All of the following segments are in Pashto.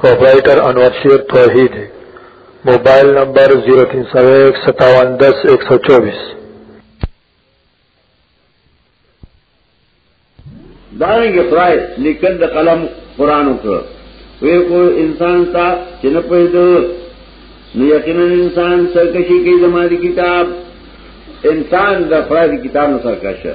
پروپرائیٹر انور شیر توحید موبایل نمبر 03015710124 دارنګ خدای لیکل د قلم قران وکړ وی کو انسان تا چې نه پېدو نو یقینا انسان سرکشي کوي د مال کتاب انسان د فرض کتاب سرکشه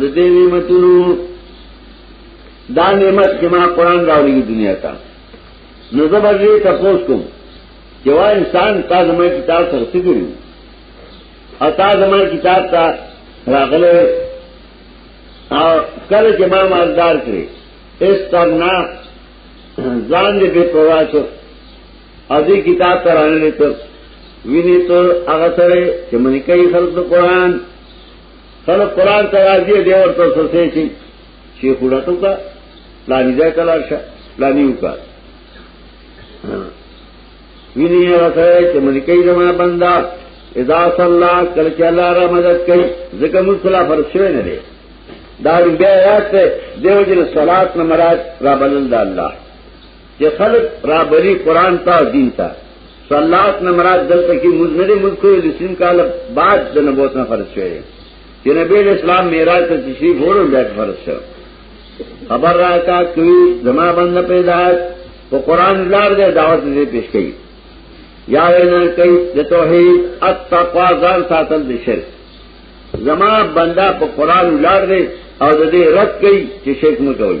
د دې نعمتونو دا نعمت چې ما قران راوړي دنیا ته نو زه به دې تاسو کوم چې وا انسان تا زما کتاب سره څه کړو او تا زما کتاب ته راغله او کله چې ما مالدار کړې استغنا ځان دې په پواسو او دې کتاب ته راغله ته ویني ته هغه سره چې منی کوي خلق قرآن خلق قرآن تا راضی دے ورطا سسے چی چی خورتو کا لانی دے کلار شا لانیو کا وینی ہے رسائے چی ملکی زمان بندہ اذا صلی اللہ کلچ اللہ را مدد کئی ذکر مصطلح فرض شوئے نرے دارو بے آیات تے دیو جن صلاة نمرات را بلند اللہ چې خلق را بری قران ته دین ته صلات نه مراد دلته کې موږ نه ملک یو لسیم کال بعد د نبوت نه فرض شوی چې نبی اسلام معراج ته تشریف وړو بیا فرض شو خبر را کا کوي زما بند پیدا په قران لار دې دعوت دې پیش کړي یا وینا کوي د توحید التقوا ځان ساتل د شرک زما بندا په قران لار دې او د دې رد کوي چې شرک نه کوي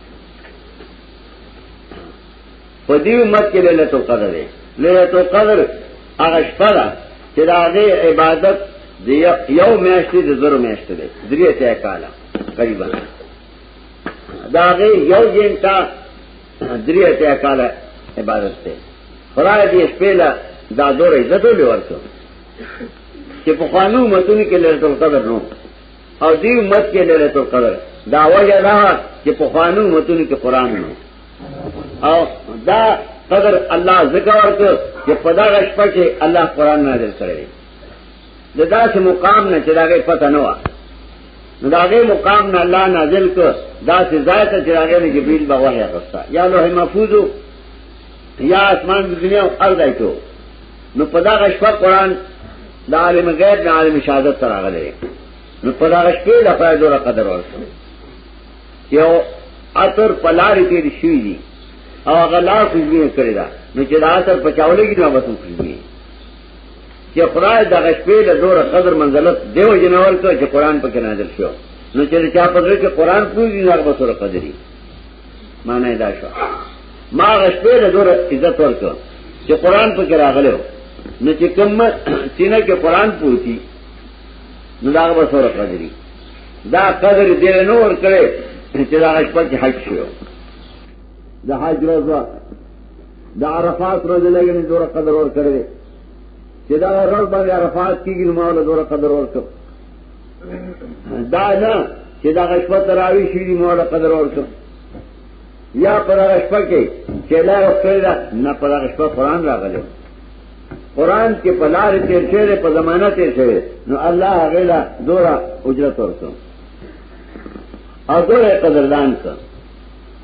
په دې امت کې ليله تو قدر دی ليله تو قدر هغه شپه ده چې دا غي عبادت دی یو میاشتې د زرو میاشتې دی درې ته کاله قریبا دا غي یو جنتا درې ته کاله عبادت دی خدای دې شپه له دا دور عزت ولې ورته چې په خوانو متونی کې ليله تو قدر نو او دی امت کې لري تو قدر دا وجه دا چې په خوانو متونو کې قران نو او دا قدر الله ذکر ورته چې په دا غش په کې الله قران نازل کړی د داسې مقام نه چې داګه پته نه و نو داګه مقام نه الله نازل کړ داسې ذات چې داګه جبريل بغوه غوښته یا لوح محفوظو یا اسمان د دنیا او ارض ایتو نو په دا غشفه قران د عالم غیب نه عالم شهادت تر غلې نو په دا غشفه د فائدو را قدر ورسو یو اتر پلاری تیر شوی دی او هغه لا خوشبو کړی دا نو چې دا اتر پچاولې کې نو وته خوشبو چې خدای د غشفه له دور قدر منزلت دیو جنور ته چې قران پکې نازل شو نو چې چا په دې کې قران پوری نه غوښتل قدرې مانا دا شو ما غشپې له دور عزت ورکړ چې قران په کې راغلی و نو چې کوم سینه کې قران پوتی نو دا به سره قدرې دا قدر دې نه ور کړې چې دا غشپه کې حج شو د حج ورځ د عرفات ورځ لګنې دور قدر ور کړې چې دا ورځ باندې عرفات کېږي نو ما له دور قدر ور کړ دا نه چې دا غشپه تراوی شي دی مولا قدر ورکړه یا پر غشپه کې چې لا وکړه نه پر غشپه قران راغلی قران کې په لار تیر شوی په زمانہ تیر شوی نو الله غلا دورا اجرت ورکړه او دورا قدردان کړه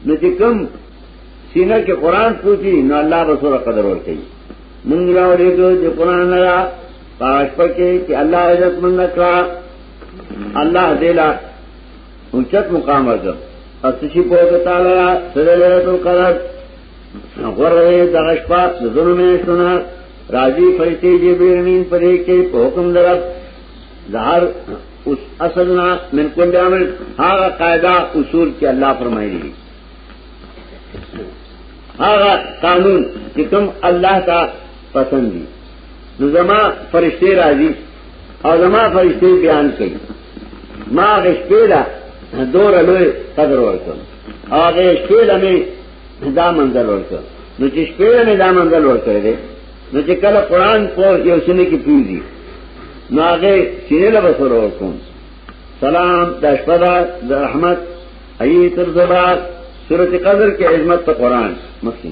نو چې کوم سینه کې قران پوچی نو الله به سره قدر ورکړي مونږ راوړې ته چې قران را پاش پکې چې الله عزت من نکړه الله دې لا اوچت مقام ورته اسشي په تعالی سره له تو قرار غره دغش په ظلمې شونه راځي فرشتي دې بیرمین پرې کې په حکم درب ظهر اس اصلنا من کل عمل هغه قاعده اصول چې الله فرمایلی دي هغه قانون چې کوم الله تعالی پسند دي نو زما فرشته راځي او زما فرشته بیان کوي ما غشپېلا دور لوی قدر ورکړ هغه شپېلا می دا منظر ورکړ نو چې شپېلا می دا منظر ورکړ دې نو چې کله قران په یو سینې کې پیږي نو هغه سینې له بسر ورکوم سلام د شپدا د رحمت ایت الزبار سورۃ قدر کې عظمت ته قران مخکې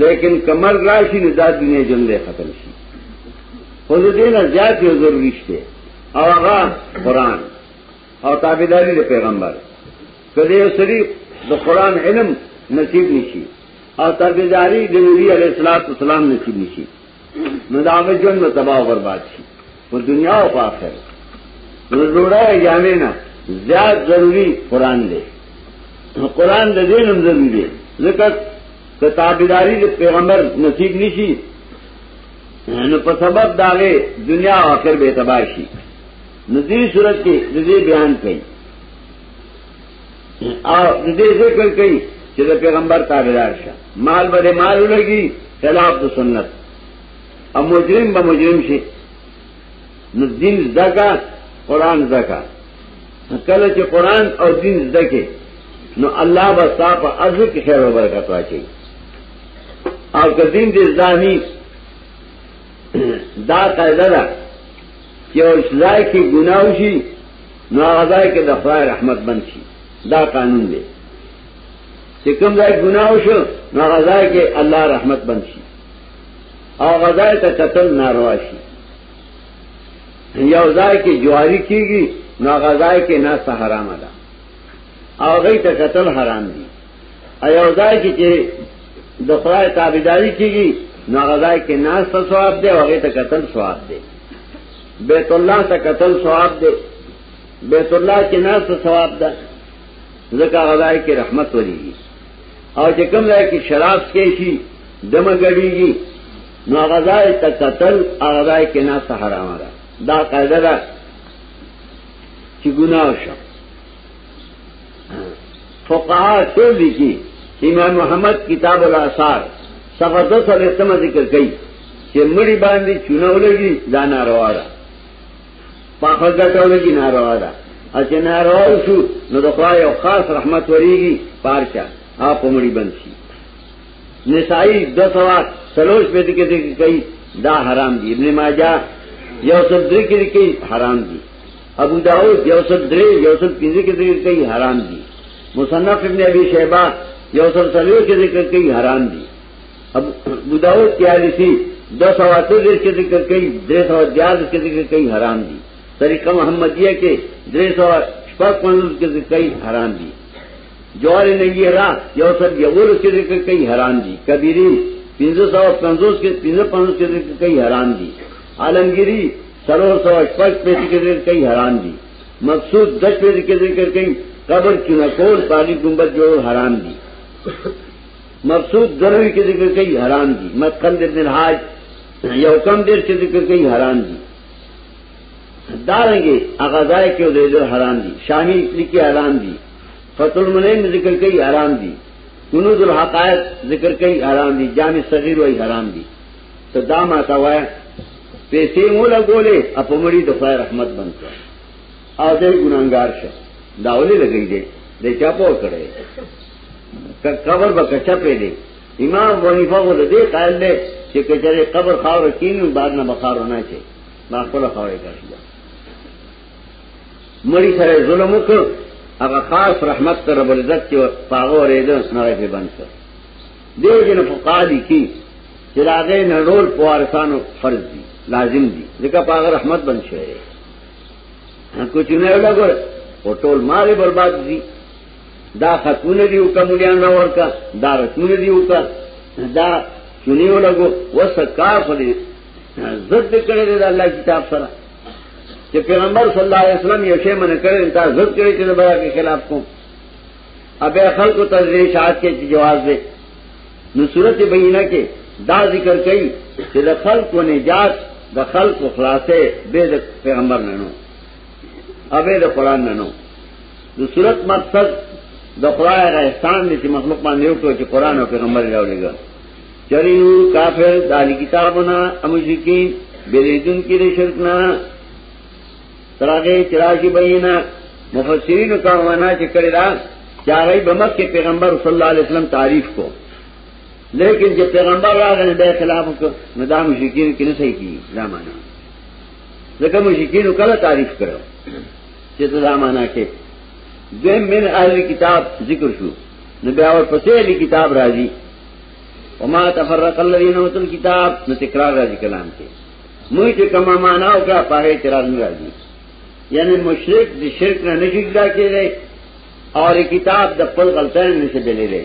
لیکن کمر راشي نو دا دنیا جنگ ختم شي خو د دې نه زیات یو ضروري شته او هغه قران او تابعداري د پیغمبر کله یو سری د قران علم نصیب نشي او تابعداري د نبی علیه الصلاۃ والسلام نصیب نشي نو دا به ژوند تباہ او برباد شي په دنیا او آخرت نو ډوړای جامې نه زیات ضروری قران دی قران د دې نوم ضروری دی ځکه ته تابعداري د پیغمبر نصیب نشي نو په سبب داغه دنیا او آخرت به تباہ شي نو دې صورت کې د دې بیان کړي او د دې ذکر کړي چې د پیغمبر تابعدار شه مال به مال لګي خلاف د سنت او مجرم به مجرم شي نو دین زکا قران زکا کله چې قران او دین زکه نو الله به صاحب ارزه کې خیر او برکت واچي او که دین دې ځاني دا قاعده ده چې اوس ځای کې ګناه وشي نو هغه ځای کې د خدای رحمت بند شي دا قانون دی چې کوم ځای ګناه وشو نو هغه ځای کې الله رحمت بند شي او غذای ته قتل ناروا شي یو ځای کې جواری کیږي نو غذای کې نه حرام ده او غي ته قتل حرام دي ایو ځای کې چې د خدای تابعداري کیږي نو غذای کې نه ثواب ده او غي ته قتل ثواب ده بیت الله ته قتل ثواب ده بیت الله کې نه ثواب ده ځکه غذای کې رحمت وريږي او چې کوم ځای کې شراب کې شي دمه ګډيږي نو هغه ځای ته قتل هغه ځای کې نه حرام ده دا قاعده ده چې ګناه وشو فقها ټول دي کې امام محمد کتاب الاثار صفحه 200 ذکر کوي چې مړي باندې چونه ولګي دا ناروا ده پاپا ګټول کی ناروا ده اچ ناروا شو نو د خدای او خاص رحمت وریږي پارچا اپ مړي بند شي نسائی دو سوا سلوش پہ دکھے دیکھے کئی دا حرام دی ابن ماجہ یوسف دری کے دیکھے حرام دی ابو داؤد یوسف دری یوسف پنجے کے دیکھے کئی حرام دی مصنف ابن ابی شہبہ یوسف سلوش کے دیکھے کئی حرام دی اب بداوت کیا لسی دو سواتو دیر کے ذکر کئی دری سوا دیارس کے ذکر کئی حرام دی طریقہ محمدیہ کے دری سوا شپک پنزوز کے ذکر کئی حرام دی جوار نگی را یو سر یولس کے ذکر کئی حرام دی کبیری پنزو سوا پنزوز کے پنزو پنزوز کے ذکر کئی حرام دی عالمگیری سرور سوا شپک پیتی کے ذکر کئی حرام دی مقصود دس پیتی کے ذکر کئی قبر چنکول پاگی گمبت جو حرام دی مقصود دروی کې ذکر کوي حرام دي مدخل ابن الحاج یو کم ډیر چې ذکر کوي حرام دي دارنګي هغه ځای کې د دې حرام دي شامی لیکي حرام دي فتل منین ذکر کوي حرام دي کنوز الحقائق ذکر کوي حرام دي جامع صغیر وای حرام دي ته دا ما تا وای پیسې مولا ګولې اپمړي د خدای رحمت بند کړ او دې ګناګار شه داولې لګی دې د چا په کړې قبر به کچا پې دی امام ابو حنیفه غو دې قائل دی چې کچره قبر خاور کینو بعد نه بخار نه چي ما خپل خاور کړی مړی سره ظلم وکړ هغه خاص رحمت تر رب عزت کې پاغو ریدو سنوي په بند کړ دې جن فقادی کی چې راغې نه ډول پوارسانو فرض دي لازم دي ځکه پاغه رحمت بن شوی کوچنه ولا ګور او ټول مال برباد دي دا ختمونه دی او کمولیان را ورکا دا رسمونه دی او کا دا چونیو لگو وسکار خودی زد کرے دے دا اللہ کتاب سرا کہ پیغمبر صلی اللہ علیہ وسلم یہ شے من کرے انتا زد کرے چلے بڑا کے خلاف کون اب اے خلق و تذریح شاہد کے جواز دے نو صورت بینہ کے دا ذکر کئی کہ دا خلق و نجات دا خلق و خلاصے بے دا پیغمبر ننو ابه د قران نه نو د صورت مقصد د خدای غ احسان دي چې مخلوق باندې یو ټول چې قران او پیغمبر راولېګا چریو کافر دالی کتابونه امشکین بریدون کی دی شرکنا تراغی چراشی بینا مفسرینو کاروانا چه کری دا چاگئی بمک کے پیغمبر صلی اللہ علیہ وسلم تعریف کو لیکن جب پیغمبر راغی بے خلاف کو ندا مشکین کی نسائی کی دا مانا ځکه مشکینو کله تعریف کړو چې ته دا معنا کې دویم من اهل کتاب ذکر شو نو بیا ورپسې اهل کتاب راځي وما تفرق الذين اوتوا الكتاب نو تکرار راځي کلام کې موږ چې کومه معنا او کا پاره اعتراض نه راځي یعنی مشرک د شرک نه نشي ځکه او کتاب د خپل غلطۍ نشي دلیلې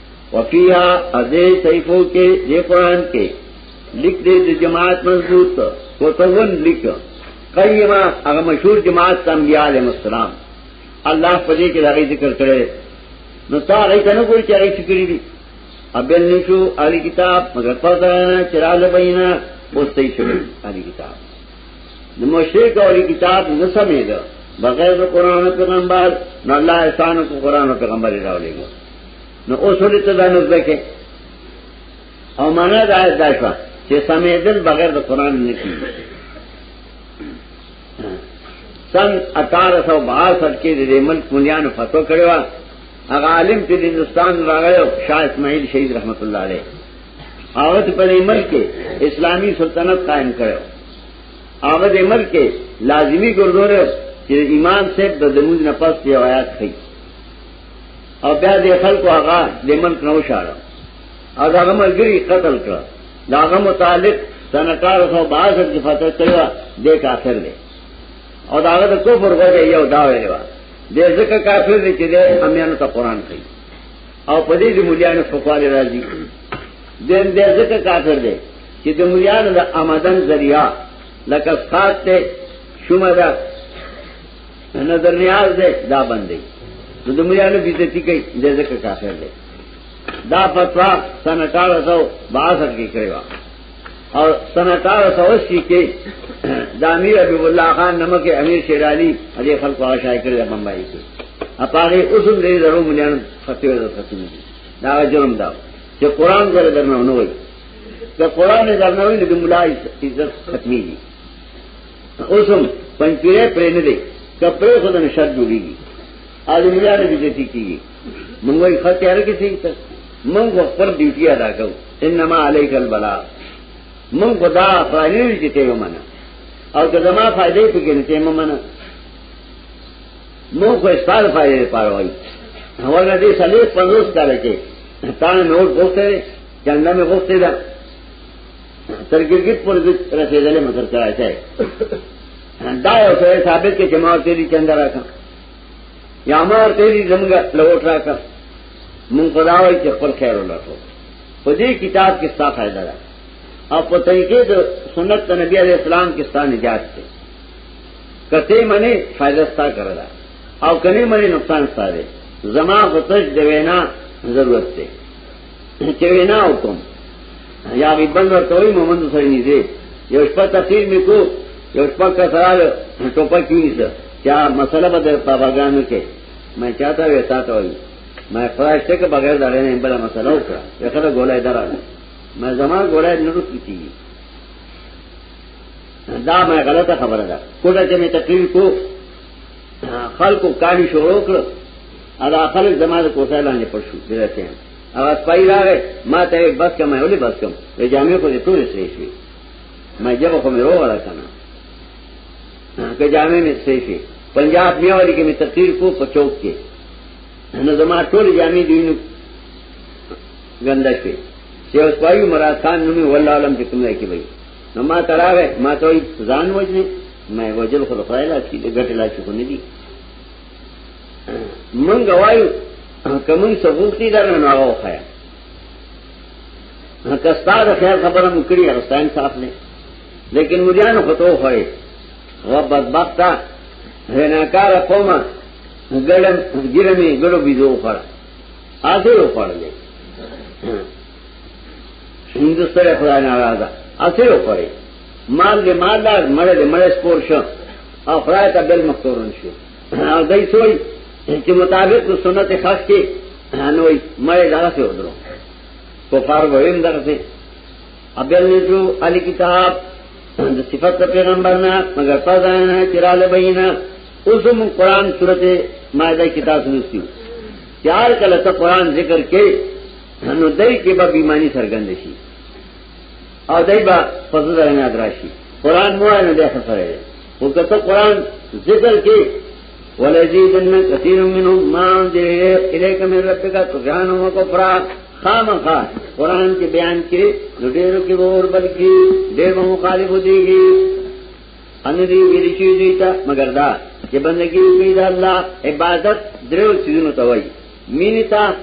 وفیها ادے صحیفو کے دے قرآن کے لکھ دے دے جماعت مضبوط کوتون لکھ قیمہ اگر مشہور جماعت تا انبیاء علیہ السلام اللہ پدے کے لغی ذکر کرے نو تا غی تنو کوئی چاہی فکری دی ابیل نشو اہلی کتاب مگر پرد رہنا چرا لبینا بوستی شروع اہلی کتاب نو مشرک اہلی کتاب نسمی دا بغیر قرآن و پیغمبر نو اللہ احسان کو قرآن و پیغمبر راولے گا نو اوس ولې ته دا نه زده کې او معنا دا آیت دا شوه چې سمېدل بغیر د قران نه کیږي سن 1862 کې د ملک مليانو فتوا کړو هغه عالم چې د هندستان راغی شاه اسماعیل شهید رحمت الله علیه هغه په دې ملک کې اسلامی سلطنت قائم کړو هغه دې ملک کې لازمی ګردور چې امام صاحب د دموز نه پس یو آیات خي او بیا د خلکو هغه د ملک نو شاړه او دا ملګری قتل کړ دا هغه متعلق سن 1862 کې فتح کړو د کافر دی او دا هغه د کفر وجه یو دا ویل و د ځکه کافر دی چې د امیانو ته قران کوي او په دې د مليانو فقواله راځي د دې ځکه کافر دی چې د مليانو د آمدن ذریعہ لکه سات ته شومه ده نظر نیاز دے دا بندے نو د مریانو بیزتی کوي د ذکر کافر دی دا فتوا سن 1862 کې کړی و او سن 1880 کې د امیر ابي الله خان نمک امیر شیر علي دې خلکو هغه شای کړی د بمبای کې اپاره اوس هم دې درو مليان فتوی ورته کوي دا جرم دا چې قران غره درنه نه وي که قران درنه وي د ملای عزت ختمي دي اوسم پنځپیره پرې نه دی کپړې خو د نشد جوړیږي اځم بیا نه بيځتي کیږي موږ یې خطر کې سي ته موږ خپل ډیوټي ادا کوو انما عليك البلاغ موږ خدا فایل چې ته ومنه او که زما فائدې پکې نه ته ومنه موږ خو استاد فائدې پاره وایي هغه دې سلې پنځوس کال کې تا نوټ غوښته چنده مې غوښته تر ګرګیت پر دې رسیدلې مگر کړای شي دا یو څه ثابت کې جماعت دې چند راکا یا مار دې زمګه لوټ راکا مونږ خدای چې خپل خیر ولرو په دې کتاب کې څه فائدہ ده او په طریقې د سنت نبی علیہ السلام کې ستاسو نجات ده کته منی فائدہ ستا کړل او کني منی نقصان ستا ده زما غتج د وینا ضرورت ده چې وینا وکم یا غي بل ورته وي مومن سره نږدې یو شپه تقریر میکو یو شپه کا سره ټوپه کیږي چا مسله به د پاپاګانو کې مې چاته وتا ته وي مې فرایش ته بغیر دا نه بل مسله وکړه یو خدای ګولای دراله مې زما ګولای نه روت کیږي دا مې غلطه خبره ده کوټه چې مې تقریر کو خلکو کاری شروع کړ ادا خلک زماده کوټه لاندې پړ شو درته او سپای راغې ما ته بس کم ولې بس کم وې جامې خو دې ټول سرې شي ما جواب خو مې رو ولا کنه که جامې مې سرې شي پنجاب میا والی کې مې تقریر کو په چوک کې نو زما ټول جامې دین ګنده شي چې سپای مراد خان نومي والله علم چې کومه کې وي نو ما تراغه ما ته ځان وجنه مې وجل خو خدای لا چې ګټه لا چې نه دي مونږ وایو کومي ثبوت دي درنه نو هغه خیا که ستاسو خیر خبره مو کړی هغه ستاسو صاحب نه لیکن مجانو خطو خوئے و بدبختا رناکار قوما گرمی گرو بیزو اخڑا آدھے اخڑ لے مونږ سره خدای ناراضه اته یو پرې مال دې مال دار مړ دې مړ سپور شو او خدای ته بل مختورن شو او دای سوی چې مطابق د سنت خاص کې نوې مړ دغه څه ودرو په فار ویم درته ابل نجو علی کتاب د صفات پیغمبر نه مگر پزا نه چرال بینا اوسم قران سورته مائده کتاب نوستیو چار کله ته قران ذکر کې نو دای کې به بیمانی سرګند شي او دای به فضل نه دراشي قران مو نه ده خسره او کته قران ذکر کې ولذيذن كثير منهم ما انزل اليك من ربك طغيانا وكفرا خامخا قران کې بیان کې ډېرو کې ور بلکې ډېر مخالف ديږي ان دې ویل شي دې ته مگر دا چې بندګي کوي د الله عبادت درو چیزونو ته وایي مینی تا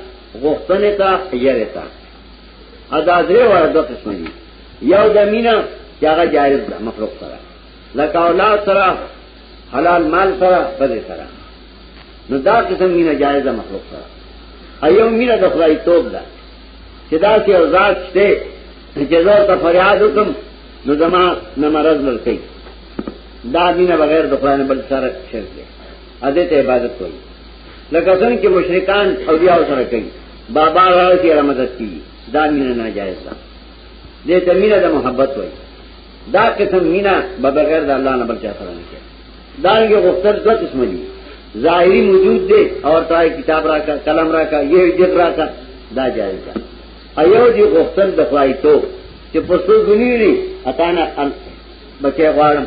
غختنی تا یری تا ادا دری وارا دو قسم دی یو دا مینا چی آغا جائز دا مخلوق سرا لکا اولاد سرا حلال مال سرا بدر سرا نو دا قسم مینا جائز دا مخلوق سرا ایو مینا دا خدای توب دا چی دا سی اوزاد شتے چی زور تا فریاد حکم نو زمان نمرز لرکی دا مینا بغیر دا خدای نبل سرا شرک دے ادیت عبادت کوئی لکه څنګه چې مشرکان او بیا سره کوي بابا راځي را مدد کوي دا مینه ناجایز ده دې ته مینه د محبت وایي دا قسم مینه به بغیر د الله نه بل چا سره نه کوي دا یې غوښتل دوه قسم دي ظاهری موجود دی اور تا کتاب را کا قلم را کا یہ جت را کا دا جائز ده ایو دی غوښتل د خدای تو چې پسو غنی نه اتانه بچي غواړم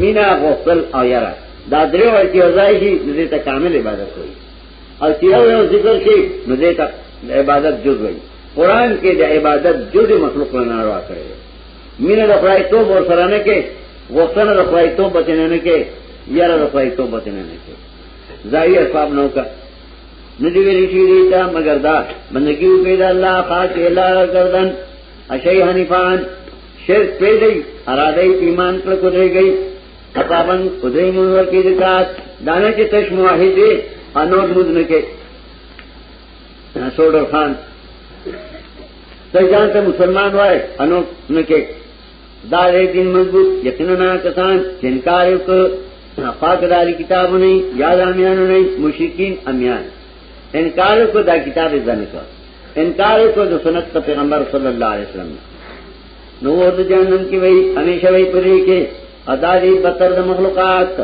مینا غوښتل او یرا دا درې ورکی ځای شي دې ته کامل عبادت وي او چې یو یو ذکر شي نو دې ته عبادت جز وي قران کې د عبادت جز مخلوق نه ناروا کړی مینا د خدای تو ور سره نه کې غوښتنه د خدای تو بچنه نه کې یرا د خدای تو بچنه نه کې ځای اسباب نو کا ندی ویلی شی دیتا مگر دا بندگیو پیدا اللہ خاک اللہ گردن اشیح حنیفان شرک پہ گئی ارادہ ایمان پر قدرے گئی اپابن قدرے منور کی رکات دانا کے تش معاہد دے انور مدن کے سوڈر خان تے جان تے مسلمان وائے انور نکے دار دین مضبوط یقینا کسان جنکار کو پاک داری کتاب نہیں یاد امیان نہیں مشرکین امیان انکار کو دا کتاب زن کا انکار کو د سنت ته پیغمبر صلی الله علیه وسلم نو ورته جهنم کې وای همیشه وای پرې کې ادا دې بتر د مخلوقات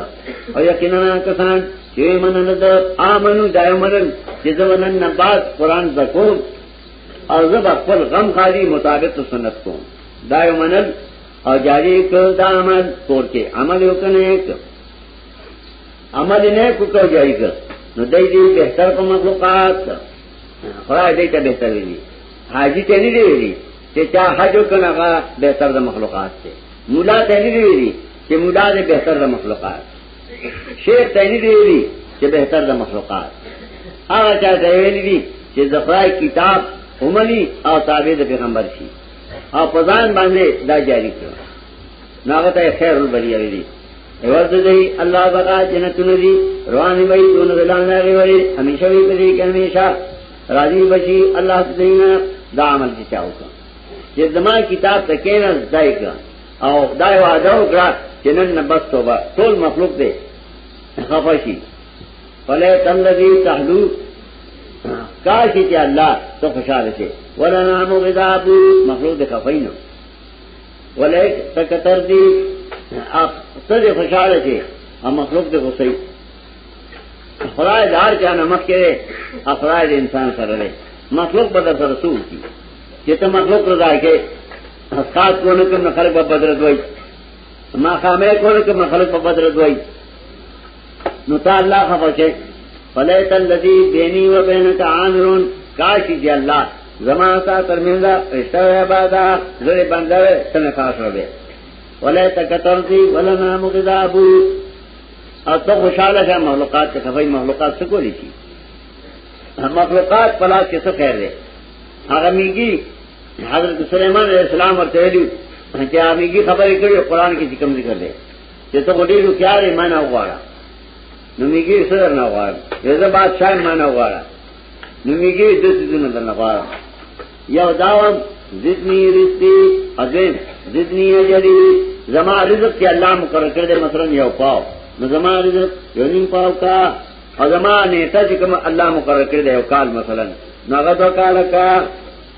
او یقینا کسان چې منن د امنو دایمرن چې زمنن نه بعد قران زکو او زب خپل غم خالی مطابق سنت کو دایمنن او جاری کو دا عمل کور کې عمل وکنه عمل نه کو کو جاری کو نو دای دې بهتر په مخلوقات خدای دې ته به تر ویلي حاجی ته نه دی ویلي چې چا حج وکړ هغه به تر د مخلوقات دی مولا ته نه دی ویلي چې مولا دې به تر د مخلوقات شیخ ته نه دی ویلي چې به تر د مخلوقات هغه چا ته ویلي دي چې د خدای کتاب هملی او تابع د پیغمبر شي او پزان باندې دا جاری کړو ناغه ته خیر البریه ویلي عوض دی الله بقا جنتونه دی روانې وي دون غلان نه غوړي همیشه وي په دې کې همیشه راضي بشي الله دینه دا عمل چې چاو کا چې زما کتاب ته کېنه ځای کا او دا وعده وکړه چې نن نه بس توبه ټول مخلوق دی خفاشي فلا تلذي تحلو کاش چې الله ته خوشاله شي ولا نعم غذاب مخلوق د خفینو ولیک تکتر دی اخته دی خوشحاله چی او مخلوق دی غصی خدای دار چانا مخ کرے افرای دی انسان سر رے مخلوق بدر سر سو کی چی تا مخلوق رضا کے خاص کونه کوم خلک په بدرت وای ما خامه کونه کوم خلک په بدرت وای نو تا الله خفکه فلیت الذی بینی و بینک عامرون کاشی دی الله زما تا ترمنځ رشتہ وای بادا زړه بندر سن خاص ربه ولا تکترتی ولا نام غذاب او ته خوشاله شه مخلوقات ته خفای مخلوقات څه کولی شي مخلوقات پلاس کې څه خیر دی هغه میږي حضرت سليمان عليه السلام ورته ویلو چې هغه میږي خبرې کړې قرآن کې کوم ذکر دی چې ته ډېر هوښیارې ما نه غواړه نو میږي څه درنه غواړم زه بادشاہ ما نه غواړه نو میږي د څه نه درنه غواړم یو داوم زدنی رزقی ازین زدنی اجری زما رزق کې الله مقرر کړی مثلا یو پاو نو زما رزق یو نیم پاو کا او زما نیټه چې کوم الله مقرر کړی یو کال مثلا نو هغه دوه کال کا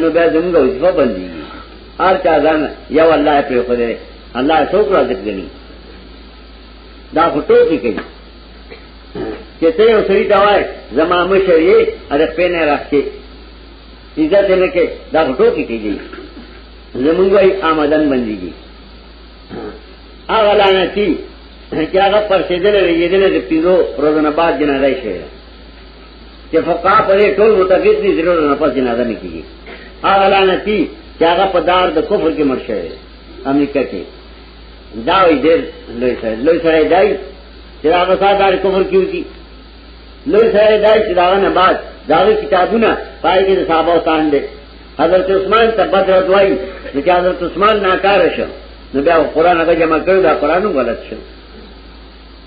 نو بیا زموږ وظیفه بندېږي هر چا ځان یو الله یې پرې خدای الله یې څوک رازق ګڼي دا خو ټوکې کوي چې ته یو سړي ته وایې زما مشر یې هغه پې نه راکې عزت یې نه کې دا خو ټوکې کوي زموږ یې آمدن بندېږي هغه لعنتي چې هغه پرسېدلی رېږېدلی د پنځو ورځو نه بعد جنازه یې شوې ده چې فقها په دې ټول متفق دي ضرور نه پس جنازه نه کیږي هغه لعنتی چې هغه په دار د کفر کې مړ شوی امریکا کې دا وی ډېر لوی سره لوی سره دی چې هغه ساده دار کفر کیو کی لوی سره دی چې دا نه بعد دا کتابونه پای کې د صحابه تان دي حضرت عثمان ته بدر دوی چې حضرت عثمان ناکاره شو نو بیا قرآن هغه جمع کړو دا قرآن غلط شو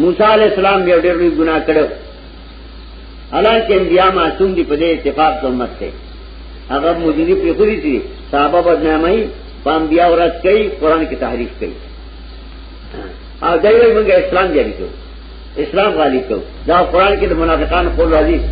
موسی علیہ السلام بیا ډېر لوی ګناه کړو حالانکه انبیا معصوم دي په دې اتفاق ته امت ته هغه مجری په خوري دي صحابه بدنامي پام بیا ورځ کوي قران کې تحریف کوي او دایره موږ اسلام جاری کوو اسلام غالي کوو دا قران کې د منافقان قول راځي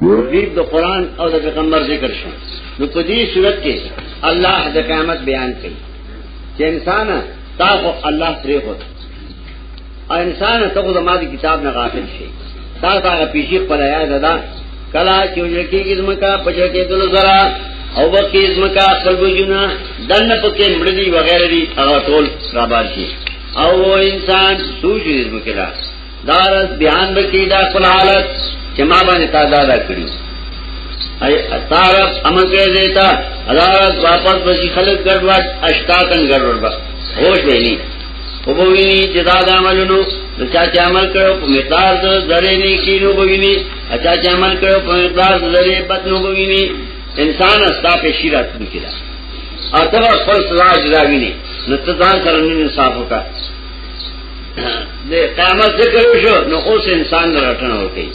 ترغیب د قران او د پیغمبر ذکر شو نو په دې صورت کې الله د قیامت بیان کوي چې انسان تاسو الله سره هو او انسان ته د مادي کتاب نه غافل شي تاسو هغه پیشي خپل یاد ادا کلا چې ورکی کیسمکا پچا کې دل زرا او وکي کیسمکا خپل بجونا دن پکې مړدي وغیرہ دي هغه ټول سرابار شي او انسان سوچ دې مکلا دارس بیان بکی دا کل حالت چه ما بانی تا دادا کری تارف امن کر دیتا ادارت واپس بسی خلق گردوار اشتاکن گردوار بس ہوش بینی وبوینی چې دا د عملونو د چا چې عمل کړو په مقدار د ذره نه کینو بوینی اچا چې عمل کړو په مقدار د ذره بد نو بوینی انسان استا په شیرات کې دا اته خپل سزا جوړوي نه ته ځان سره نه انصاف وکړه د قیامت ذکر وشو نو اوس انسان نه راټنه وکړي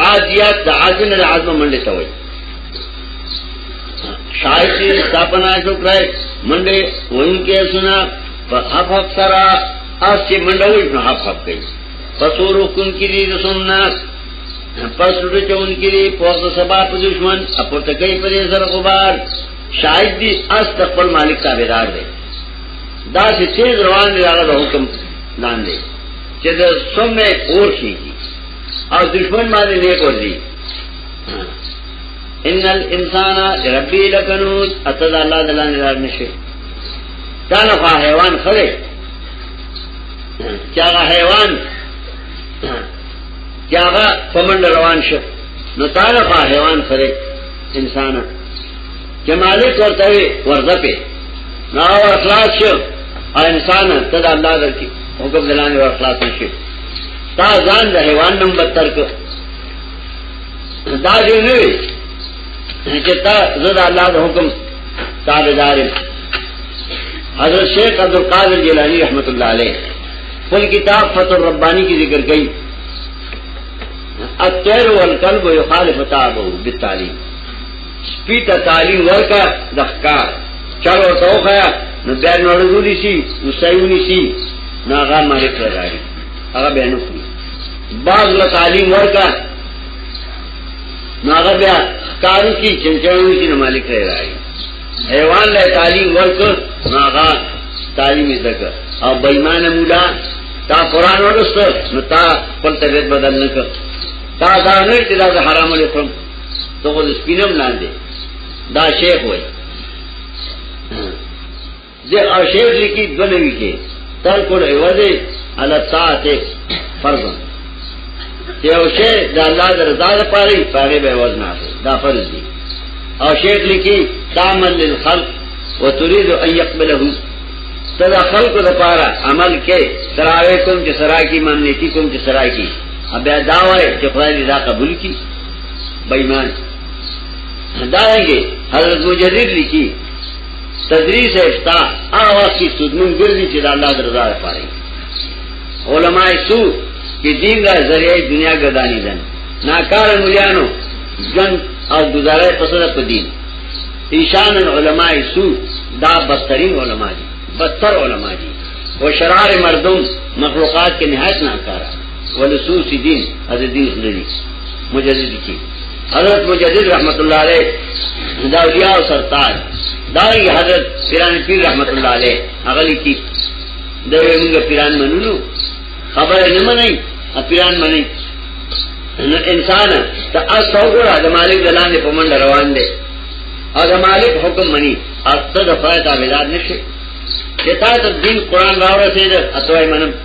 عادیات د عزم د عزم منډه ته وایي شاید چې ستاپنا شو کړای منډه وایي کې سنا په حق حق سره اس چې منډه وایي نو حق حق کوي پسور حکم کې دي د سنت پس لوټه چون کې دي په سبا په دشمن اپورته کوي په سر غبار شاید دي اس خپل مالک تابعدار دی دا چې تیز روان دی هغه د حکم لاندې چې د سمې اور شي او دشمن باندې نه کوي ان الانسان ربي لکنوز اتذ الله دلان دار نشي دا نه حیوان خره چې هغه حیوان چې هغه پمنډ روان شي نو تعالی حیوان خره انسان چې مالک ورته ورځه په نو اخلاص شو او انسان ته د الله درکې حکم دلانه ور اخلاص نشي تا ځان د حیوان نوم بدتر کو دا دې نه وي چې تا زه د الله د حکم تابعدار حضرت شیخ عبد القادر جیلانی رحمت الله علیه خپل کتاب فتح الربانی کی ذکر کړي الطير والقلب يخالف تعبه بالتعليم سپی ته تعلیم ورکا د ښکار چل ورته وخایا نو بیا نړدو دي شي وسایونی شي نو هغه مالک راځي هغه به نه کوي باز له تعلیم ورکا نو هغه بیا ښکار کی چنچړونی شي نو مالک راځي حیوان له تعلیم ورکا نو هغه تعلیم یې دکړه او بېمانه مولا تا قران ورسره نو تا خپل طبيعت بدل نه کړ تا دا نه چې دا حرام علیکم ته خو سپینم لاندې دا شیخ وای زه او شیخ لیکي دنوي کې تر کول ایوازه علی طاعت فرض ته او شیخ د الله د رضا لپاره پاره به وزن اخلي دا فرض دي او شیخ لیکي تعمل للخلق وتريد ان يقبله تدا خلق د پاره عمل کې سراوي کوم چې سرا کی مملکتی کوم چې سرا کی ابیا دا وای چې خدای دې دا قبول کړي بېمان دا رنګه حضرت مجدد لیکي تدریس افتا هغه وخت چې سودمن ګرځي چې د الله درزا لپاره علماء سو کې دین را ذریعہ دنیا ګدانی دن ناکار مليانو جن او گزاره پسره په دین ایشان العلماء سو دا بدترین علماء دي بدتر علماء دي و شرار مردم مخلوقات کې نهایت ناکاره ولسوسی دین از دین خلری مجدد کی حضرت مجدد رحمت اللہ علیہ دا اولیاء و سرطان داری حضرت پیران پیر رحمت اللہ علیہ اغلی کی دوی منگا پیران منونو خبر نمانی پیران منی نو انسان تا اصحو گوڑا دا مالک دلان دے پمند روان دے او دا مالک حکم منی اتا دا فائد آبیداد نشے چتا تا دین قرآن راو رسے دا اتوائی منم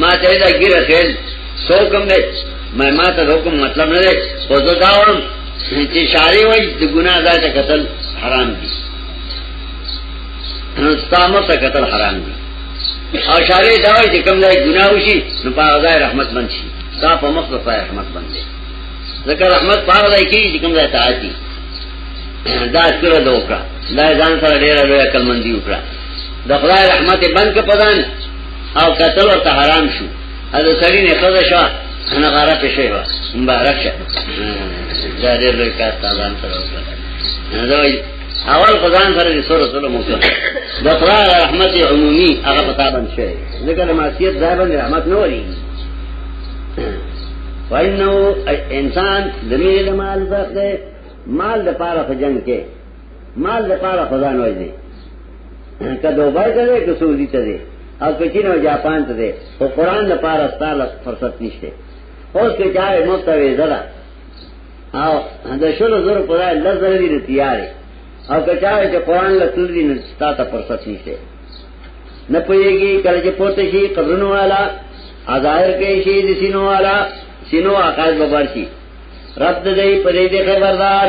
ما ته دا ګیره خېل سو کوم دې مې ما ته حکم مطلب نه دی خو زه دا وایم چې شاري وای د ګناه ځای ته قتل حرام دي نو ستامه ته قتل حرام دي او شاري دا وای چې کوم ځای ګناه وشي نو په ځای رحمت بن شي دا په مخ په رحمت بن دي ځکه رحمت په ځای کې چې کوم ځای ته آتی دا څه دوکا دا ځان سره ډېر لوی کلمندي وکړه د خدای رحمت بند ک پدان او قتل ورته حرام شو دا سړی نه خدا شو انا غاره په شی وا مبارک شه دا دې لوی کار تازان تر اوسه دا وای اول خدان سره دې سره سره مو د خدای رحمت عمومي هغه پتا بند شي ځکه د معصیت ځای باندې رحمت نه وري وای نو انسان د مال ځخ ده مال د پاره په جنگ کې مال د پاره خدا نه وځي که دوبای ته دی که سعودي ته دی او که چین او جاپان ته دی خو قرآن د پاره ستاله فرصت نشته اوس که چاره مفته ویزه ده او د شلو زرو په ځای لس زره دي نو تیارې او که چاره چې قرآن له تل دي نو ستا ته فرصت نشته نه پوهېږي کله چې پورته شي قبرونو والا ظاهر کې شي د سینو والا سینو آقاز ببر شي رب دې په دې خبردار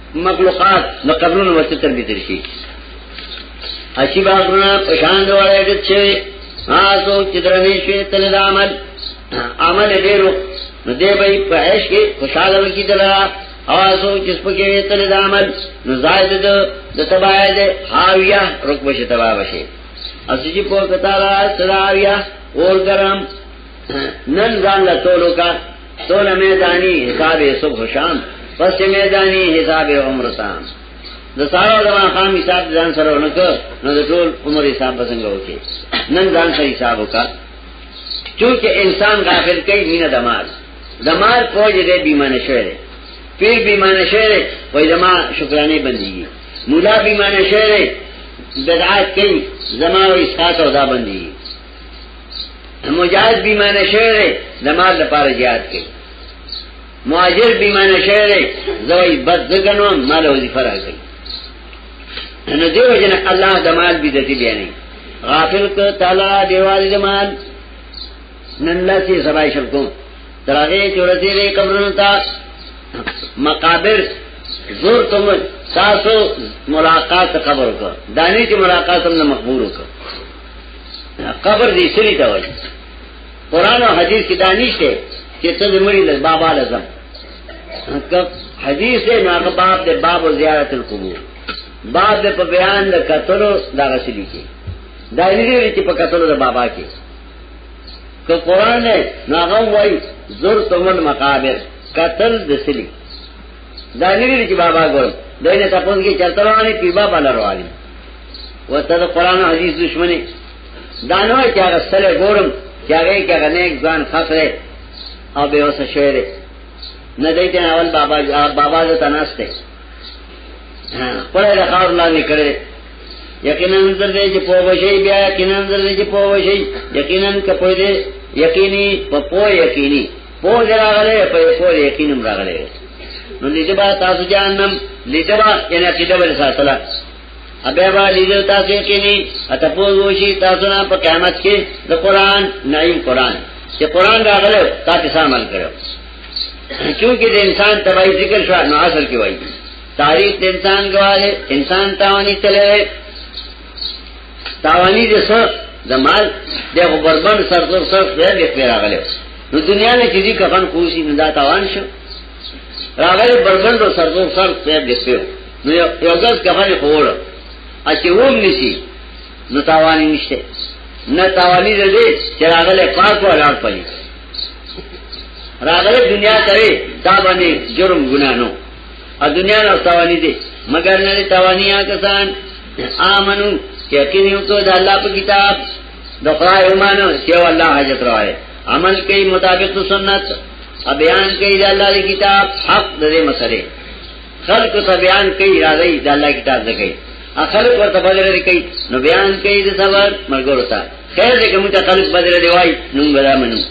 مخلوقات د قبرونو ورته تر دې ترشي اسی باغونه پشان دوړې دې چې تاسو چې درنې شي تل د عمل عمل ډېرو نو دې به په عيش کې خوشاله وکړي دلا اوازو چې سپکې وي تل د عمل نو زائد د د تباہ دې حاویه رکبه شي تباہ شي اسی چې په کتاله سراویه اور ګرام نن ځان له ټولو کا تو نه میدانی حساب صبح شام پس چې میدانی حساب عمر سام د سارا د ماقام حساب ځان سره ونکړ نو د ټول عمر حساب بسنګ وکي نن ځان سره حساب وکړه چونکه انسان غافل کوي مینه دماغ دماغ کوی دې بیمانه شوی دی پیر بیمانه شوی دی وای زما شکرانه بنديږي مولا بیمانه شوی دی بدعات کوي زما او اسحاق او دا بنديږي مجاهد بیمانه شوی د مال لپاره jihad کوي مهاجر بیمانه شوی زوی بد زګنو مال وظیفه راکړي نو دیو جن الله د مال بدعتي بیانې غافل ک تعالی دیوال د مال نن لسی سبای شب کوم تراغه چورتی ری قبرونو تا مقابر زور تم ساسو ملاقات قبر کو دانی چې ملاقات هم نه مقبول کو قبر دې سری ته وایي قران او حدیث کې دا نشته چې ته دې مړی له بابا لازم کب حدیث دې نو هغه باب دې باب زیارت القبور باب دې په بیان د کتلو دا غسلی کې دا دې چې په کتلو د بابا کې که قران نه هغه وایي زور تمن مقابر قتل د سلی دا نویل چې بابا ګل دای نه تاسو کې چرته رواني پیر بابا نه رواني وته د قران او حدیث دشمنی دا نه چې هغه سره ګورم چې هغه کې هغه نیک ځان خفره او به اوس شعر نه دی ته اول بابا بابا د تناسته پر له خاور لاندې کړي یقینا نظر دې چې په وشي بیا یقینا نظر دې چې په وشي یقینا کپوي دې یقیني په پو یقیني پوه دې راغلی په پوه دې یقین هم راغلی نو لیده با تاسو جهنم لیده با یعنی عقیده به ساتله ابیا با لیده تاسو یقیني اته پوه وشي تاسو نه په قیامت کې د قران نعیم قران چې قران راغلی تاسو سامل کړو چونکه د انسان تبعی ذکر شو نو اصل کې وایي تاریخ د انسان گواهه انسان تاونی تلوي تاوانی دې سر د مال دغه بربند سر تر سر خیر دې پیرا غلې نو دنیا نه چې دې کفن کوشي نه دا تاوان شو راغله بربند سر تر سر خیر دې پیو نو یو ځل کفن خور اچې ووم نشي نو تاوانی نشته نه تاوانی دې چې راغله پاک ولاړ پلی راغله دنیا ته دا باندې جرم ګنا نو ا دنیا نه تاوانی دې مگر نه تاوانی آ کسان آمنو یقین یو کو د الله په کتاب د خدای ایمانو چې الله حاجت راوي عمل کوي مطابق سنت بیان کوي د الله دی کتاب حق د دې مسلې خلق ته بیان کوي راځي د الله کتاب ته کوي اخر ورته بدل لري کوي نو بیان کوي د صبر مرګ ورته خیر دې کوم ته خلق بدل دی وای نو بلا منو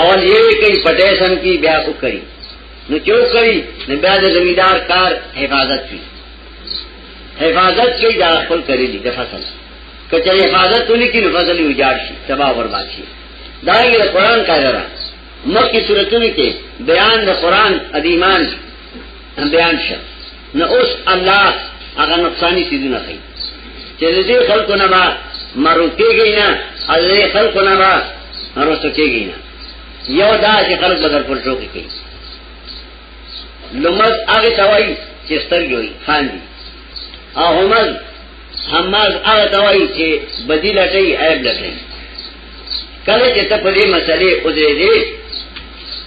اول یې کوي پټه سم کی بیا کو کوي نو کیو کوي نو بیا د زمیدار کار حفاظت کوي حفاظت کوي دا خپل کوي د فصل کچې حفاظت ونی کی نو فصل یې وجار شي تباہ برباد شي دا یې قرآن کا درا مکه سورته کې بیان د قرآن ادیمان بیان شوه نو اوس الله هغه نقصانی سیدونه کوي چې دې خلکو نه با مرو کېږي نه دې خلکو نه با مرو کېږي نه یو دا چې خلک بدر پر ټوکی کوي لمز هغه توای چې سترګې وي خان دي او همز همز هغه توای چې بدی لټي عیب لټي کله چې ته په دې مسلې او دې دې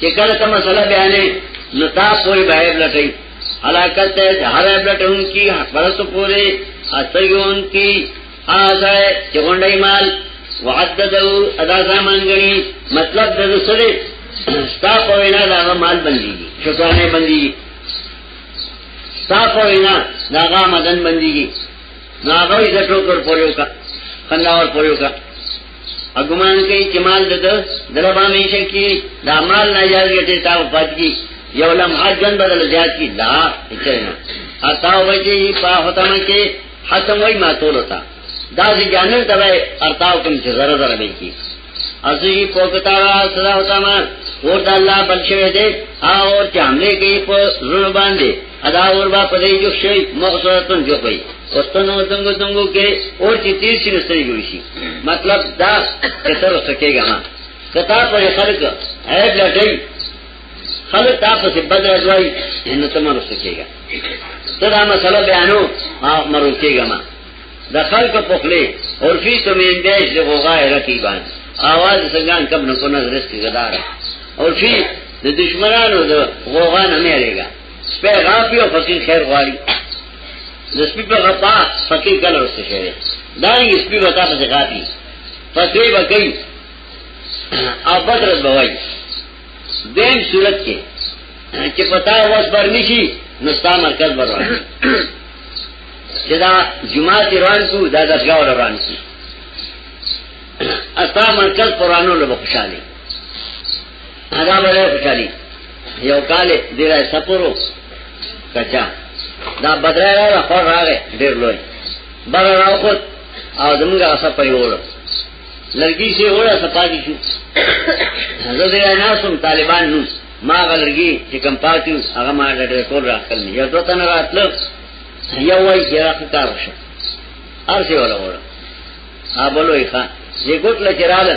چې کله ته مسله بیانې نو تاسو یې باید لټئ علاقت ته د هر لټون کی حق پرسته پورې اتیون کی آزه چې غونډې مال وعددو ادا زمان غني مطلب د رسوله ستا په وینا دا مال بندي شکرانه بندي ستا په وینا دا مدن بندي ناغوی زټو کر پوریو کا خنداور پوریو کا اګمان کوي چې مال دته دلبا همیشه کې دا مال نه یاد کېته تا پات کی یو لم حجن بدل زیات کی دا هیڅ نه اتا وجه په هتم کې حتم وای ما تول تا دا چې جانن تبه ارتاو کوم چې زره زره به کی ازي کوکتا صدا هتم ور د الله بلشه دې او چې حمله کوي په زړه باندې ادا اور با پدې جو شي مغسرتن جو کوي وستنو دنګو دنګو کې اور چې تیر شي نسري جوړ شي مطلب دا کثر وسکېږي ها کتا پر خلق عیب لټي خلق تاسو په بدر ازوي ان ته مر وسکېږي ته دا مسله بیانو ما مر وسکېږي ما د خلق په خله اور فی سمین دیش د غوغای رقیبان آواز څنګه کم نه کو نظر است زدار اور فی د دشمنانو د غوغا نه مېریږي سپه غافي او فقير خیر غواړي د سپي په غپا فقير کله ورسته شي دا یې سپي وتا په غافي فقير وکي او بدرت بوي دیم صورت کې چې پتا واس بر نشي نو ستا مرکز بر وایي چې دا جمعه روان کو دا دغه روان کو استا مرکز پرانو له خوشاله ادا بڑے خوشحالی یو کال دیر سپورو کچا دا بدرے را را خور را گئے دیر لوئی بر را خود او زمونږ غصه پي وړو لرګي سي وړه سپاجي شو زه دې نه سم طالبان نو ما غلرګي چې کم پاتیو هغه ما ډېر کول راخل نه یو دوته نه راتل یو وای چې راخکار شو ارسي ولا وړه ها بولوي ښا زه ګوت لچراله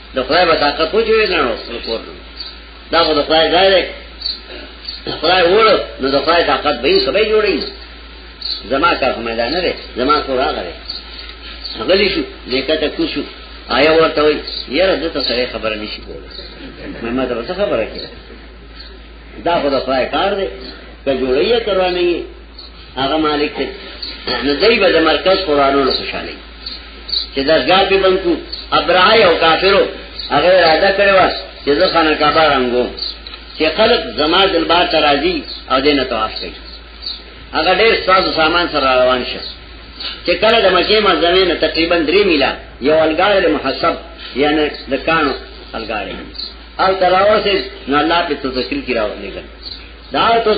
د خدای په طاقت پوښوي نه نو کور دا خو د خدای ځای دی خدای وړ نو د خدای طاقت به یې سبې جوړی زما کار کومه ده نه ده زما کور هغه ده غلی شو لیکه ته کو شو آیا ورته وي یاره دته سره خبره نشي کوله مې ما ته څه خبره کړه دا خو د خدای کار دی که جوړی یې کروانه یې هغه مالک ته نو دای به د مرکز قرانونو خوشاله چې دزګار په بنکو ابرای او کافرو هغه اراده کړو چې زه خان کعبه رنګو چې خلق زما دلبار ته راځي او دینه طواف کوي هغه ډېر ساز سامان سره روان شو چې کله د مکه مزمه نه تقریبا 3 میلا یو الګار محسب یعنی د کانو الګار او تراور سے نو الله په توکل کی راو لګل دا تو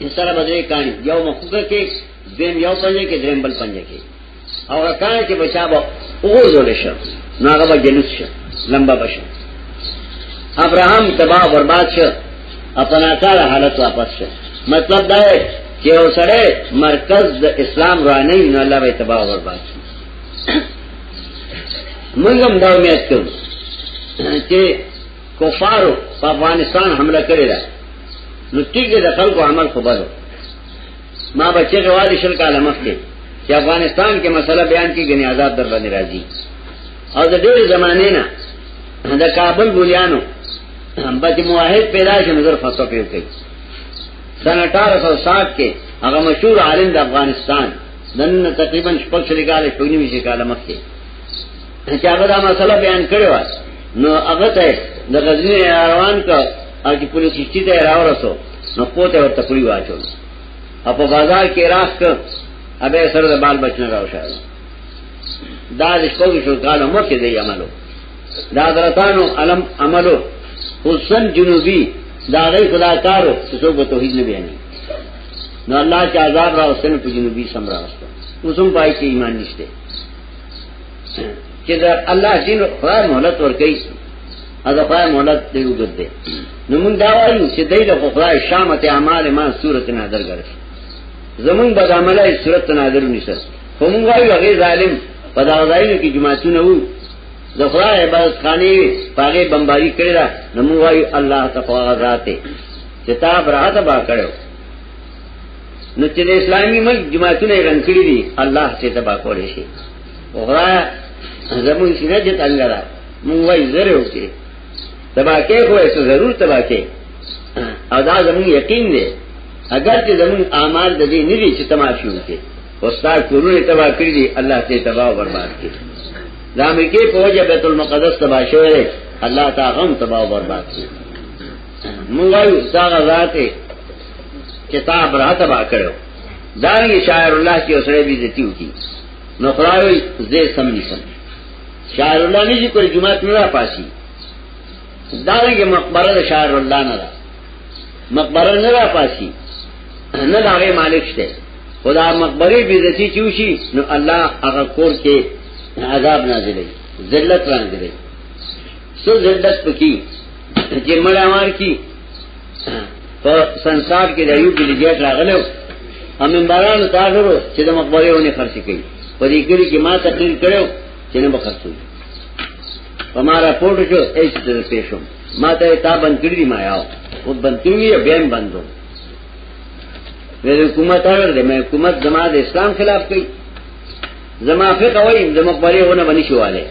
ان سره بدرې کانی یو مخکې کې دیم یو پنځه کې دریم بل پنځه کې او کانه کې بچا به وګورځول شي نو هغه به جلوس شي لمبا بشي ابراهام تبا برباد شو اپنا کار حالت واپس شو مطلب دا ہے کہ وہ سڑے مرکز اسلام رائے نہیں اللہ بھائی تباہ برباد شو موږ هم دا امید کوو چې کفارو په افغانستان حمله کړې ده نو ټیک دې د خلکو عمل خو بدو ما بچې غواړي شل کاله مخکې چې افغانستان کې مسله بیان کې غني آزاد در باندې راځي او د ډېر زمانه نه د کابل بولیانو بچ موحد پیدا شي نظر فصو پیو کوي سن 1860 کې هغه مشهور عالم د افغانستان نن تقریبا شپږ شل کال شو نیمه شي کال مخکې چې هغه دا مسله بیان کړې و نو هغه ته د غزنی روان کړ او چې پولیس چټي ته راورسو نو پوته ورته کړی واچو او په بازار کې راخ کړ ابه سره د بال بچنه راوشه دا د شپږ شل کال مخکې دی عملو دا درتانو علم عملو حسن جنوبی دا غي خدا کارو چې څوک به توحید نه بیانې نو الله چې عذاب راوستنه په جنوبي سم راوسته اوس هم پای کې ایمان نشته چې دا الله دین خدای مهلت ورکړي اذا خدای مهلت دی وګد دی نو موږ دا وایو چې دای له خدای شامت اعمال ما صورت نه درګرځي زمون بد عمله صورت نه درو نشته خو موږ وایو هغه ظالم په دا ځای کې جماعتونه وو د خدای عبادت خاني پاګه بمباری کړی دا نو موږ وایو الله تقوا ذاته چې تا برا تبا کړو نو چې اسلامي ملک جماعتونه رنګ کړی دي الله چې تبا کولې شي وغرا زمون سینه جت الله را مونږ وای زره وکړي تبا کې خو ایسو ضرور تبا کې او دا زمون یقین دی اگر چې زمون اعمال د دې نه دي چې تماشو کې استاد کورونه تبا کړی دي الله ته تبا او برباد کړي د امریکې په وجه بیت المقدس تبا شوی الله تعالی هم تبا او برباد کړي موایو ساغه ذاته کتاب راته تبا کړو دارنګ شاعر الله چې اوسره بي دتیو کی نو خدای زه سم نشم شاعر الله نه چې کوئی جمعه نه را پاسي دارنګ مقبره د شاعر الله نه را مقبره نه را پاسي نه داغه مالک شته خدا مقبره بي دتی چوشي نو الله هغه کور کې عذاب نازلې ذلت نازلې سو ذلت پکې چې مړ امر کی په سنسار کې د یو بلیګیټ راغلو همین باران تاسو چې د مقبره ونی خرڅ کړي په دې کې کې ما تقریر کړو چې نه بخښو په ما راپورټ شو ایس ته پیښم ما ته تا بند کړی دی ما یاو او بند کړی یا بیم بندو ویل حکومت اړه دې مې حکومت زما د اسلام خلاف کوي زما فقه وای د مقبره ونه باندې شواله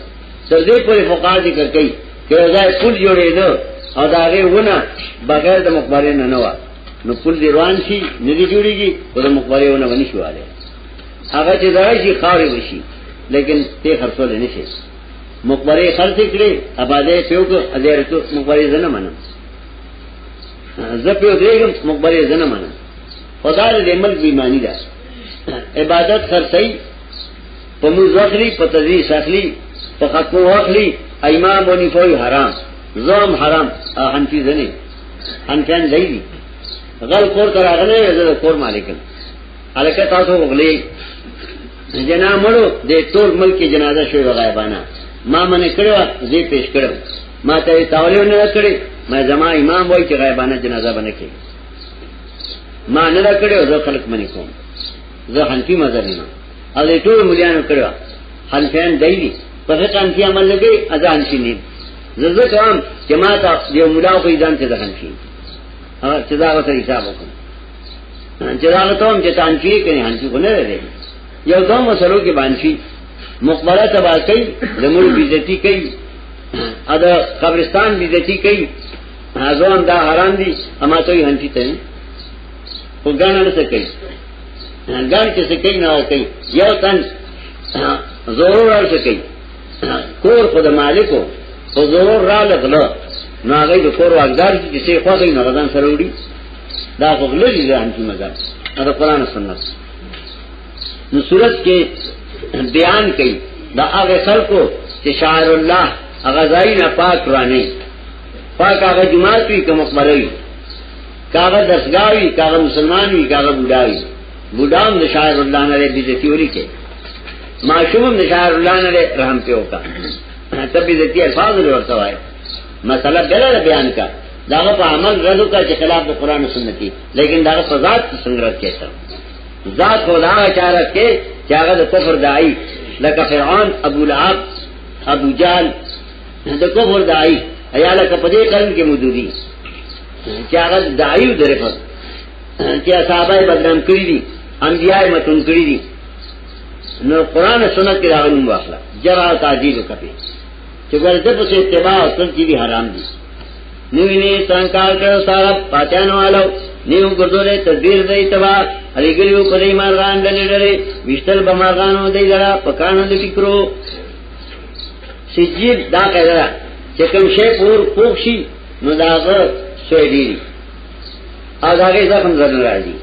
تر دې پورې فقها ذکر کوي چې ځای پل جوړې نه او دا غي ونه بغیر د مقبره نه نه و نو پل دی روان شي نه دی جوړيږي او د مقبره ونه باندې شواله هغه چې دا شي خارې وشي لیکن ته خرڅول نه شي مقبره خرڅ کړي آبادې پیوګ اجر ته مقبره زنه منم زه پیو دیګم مقبره زنه منم خدای دې مل بیمانی ده عبادت خرڅي په موږ وخلی په تدریس اخلي په ختم وخلی امام ونی فوی حرام زوم حرام حنفی زنی حنفیان دی دی غل کور تر اغلی زه کور مالکم الکه تاسو غلی جنا مړو د ټول ملک جنازه شوی غایبانه ما منه کړو زی پیش کړو ما ته تاولیو نه کړی ما زما امام وای چې غایبانه جنازه باندې کړی ما نه دا کړو زه خلق منی کوم زه حنفي مذهب نه او دې ټول مليانو کړو حنفيان دی دي په هغه کان کې عمل لګي اذان شي نه زه زه کوم چې ما ته یو ملا په ځان ته ځان شي هغه چې دا وته حساب وکړم چې دا ته هم چې تان کې کني حنفي کو نه لري یو دوه مسلو کې باندې مقبره تبا کوي زموږ بیزتی کوي ادا قبرستان بیزتی کوي نازوان دا حرام دي اما ته یې هنټی ته په ګڼه نه کوي ګڼ کې څه کوي نه کوي یو تن ضرور راځي کوي کور خود مالکو او ضرور را لګلو نو هغه د کور واغدار چې څه خو غي نه غدان سره وړي دا خو لږی ځان کې مزه دا قران سنت نو صورت کې بیان کوي دا هغه خلکو چې شاعر الله هغه ځای نه پاک رانه پاک هغه جماعت وی کوم مقبره وی کاغه دسګاوی کاغه مسلمان وی کاغه بډای بډام د شاعر الله نه دې دې تیوري کې معشوم د شاعر الله نه رحم په وکا ته دې دې الفاظ ورته وای مسله دلته بیان کا داغه په عمل ردو کا چې خلاف د قران او سنت دي لیکن داغه په ذات کې څنګه رد کېته ذات خدا چارت کې چې هغه د کفر دای لکه فرعون ابو لهب ابو جهل د کفر دای ایا لکه په دې قرن کې موجودي چې هغه دایو درې په چې صحابه بدنام کړی دي انبیاء متون کړی دي نو قران او سنت کې راغلم واخلا جرا تعجیل وکړي چې ورته په اتباع او سنت دي حرام دي نیوی نی تنکار کرو سارا پاتیانو آلو نیو گردو لے تدبیر دی تبا علی گلیو پدی مارغان دلی دلی ویشتل بمارغانو دی دلا پکانو دی فکرو سجیل دا قیده دا چه کم شی پور پوک شی نو دا غا سوی دیری او دا غی زخم زدن رازی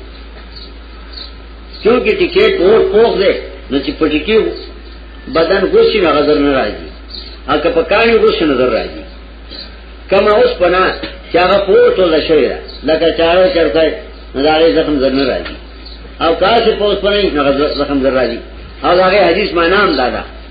چونکہ ٹکی پور پوک دے نو چه پٹکی بدن گوشی نو غزر نرازی او که پکانی گوشی نظر رازی کما اوس پنا چه آغا پور تو لشوی دا لکه چارو چرکای نو دا غی زخم زدن رازی او کاسی پوس پنی نو غزر زخم زدن رازی او دا غی حدیث معنام دادا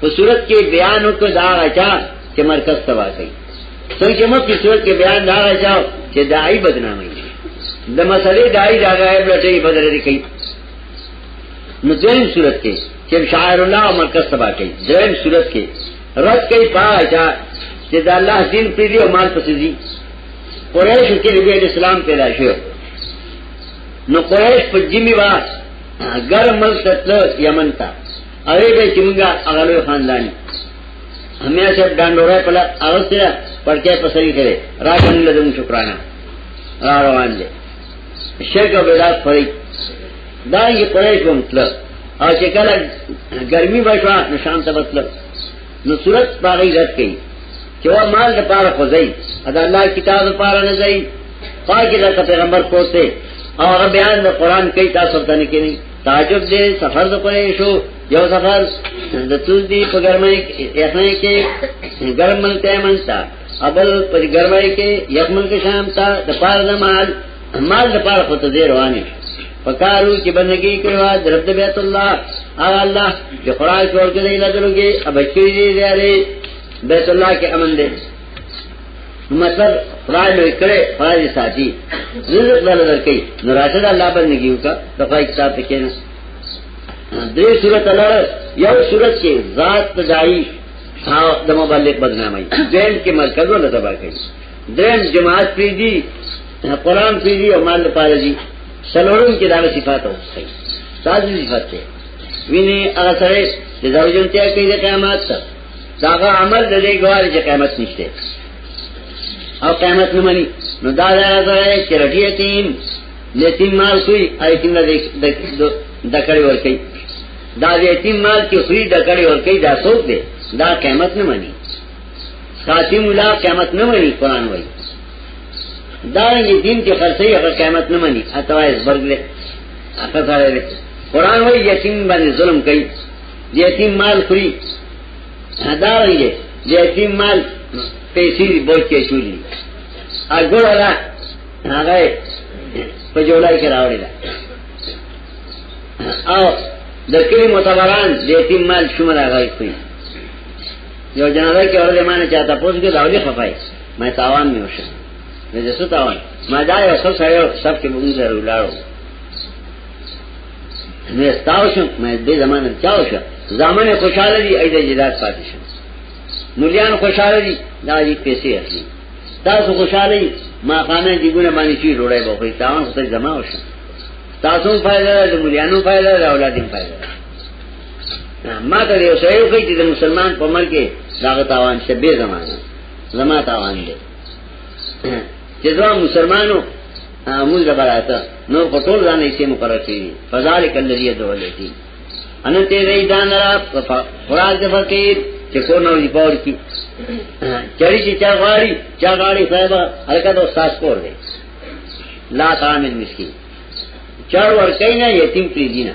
په صورت کې بیان وکړ دا راچا چې مرکز تبا کوي څنګه چې مکه صورت کې بیان دا راچا چې دای بدنامي د مسلې دای دا غایب لټي بدل لري کوي نو دیم صورت کې چې شاعر الله او مرکز تبا کوي دیم صورت کې رد کوي پاچا چې دا الله دین پری دی او مال پسې دی قریش کې نبی اسلام پیدا شو نو قریش په جمی واس ګرم ملک تل یمن ته اوی به چې موږ هغه لوی خاندان همیا صاحب ډانډوره په لار هغه سره پړکې په سری کړي را باندې لدم شکرانه را روان دي شرک او بدعت پرې دا یې پرې کوم تل او چې کله ګرمي بشوا نشان ته بتل نو صورت باغی رد کړي چې وا مال د پاره خوځي ادا الله کتاب د پاره نه ځي پاکه د پیغمبر کوسه او بیان د قران کوي تاسو ته نه کوي تعجب دې سفر د پرې شو یو سفر د تول دی په ګرمۍ کې یخنۍ کې ګرم ملته منستا ابل په ګرمۍ کې یخ ملک شام تا د پاره د مال مال د پاره خو ته دې رواني پکارو چې بندگی کړو د رب بیت الله هغه الله چې خراج ورکړي لږه لږه ابچي دې بیت الله کې امن دې مطلب خدای لوی کړي خدای ساتي رزق دل درکې نو راشه د الله باندې کیو کا د خدای کتاب ته کېنه درې صورت لړ یو صورت کې ذات تجای او د مبلغ بدنامي دین کې مرکز ولا تبا کوي دریم جماعت پری دي قرآن پری دي او مال لپاره دي سلورم کې دا صفات او صحیح تاسو صفات ته ویني هغه سره د زوجون ته کوي د قیامت داغه عمل د دې ګوارې چې قیامت نشته او قیامت نه مني نو دا راځي چې رټي یتیم یتیم مال کوي ایتیم نه د کړي ور کوي دا یتیم مال کې خوري د کړي ور کوي دا څوک دی دا قیامت نه مني خاتم الله قیامت نه مني قران وایي دا یې دین کې خرڅي هغه قیامت نه مني اته وایي زبرګله اخر سره قران وایي یتیم باندې ظلم کوي یتیم مال خوري دا ویلې یتیم مال پیسې بوج کې شولې اګور ولا هغه په جوړای کې راوړی دا او د کلی متبران د یتیم مال شمر هغه کوي یو جنازه کې اورل معنی چاته پوښتنه کې داولي خفای مې تاوان مې وشه مې څه تاوان ما دا یو څه سره سب کې موږ سره ولاړو نه استاو شم مې دې زمانه چاو شو زمانه خوشاله دي اې دې جداد پاتې شم مليان خوشاله دي دا دې پیسې اخلي تاسو خوشاله دي ما خانه دې ګونه باندې چی ډوړې به خو تاون خو زما وشه تاسو فائدہ ده مليانو فائدہ ده اولادین فائدہ ده ما ته یو څه یو کوي چې د مسلمان په مر کې داغه تاوان شبه زمانه زما تاوان دی چې زما مسلمانو موږ له براته نور په ټول ځان یې سیم مقرر کړی فذالک الذی دولتی ان ته ری دان را فراز د فقیر چې کو نو دی پور کی چری چې چا غاری چا غاری صاحب هلکه د استاد کور دی لا تعامل مسکی چار ور کین یتیم پری دینه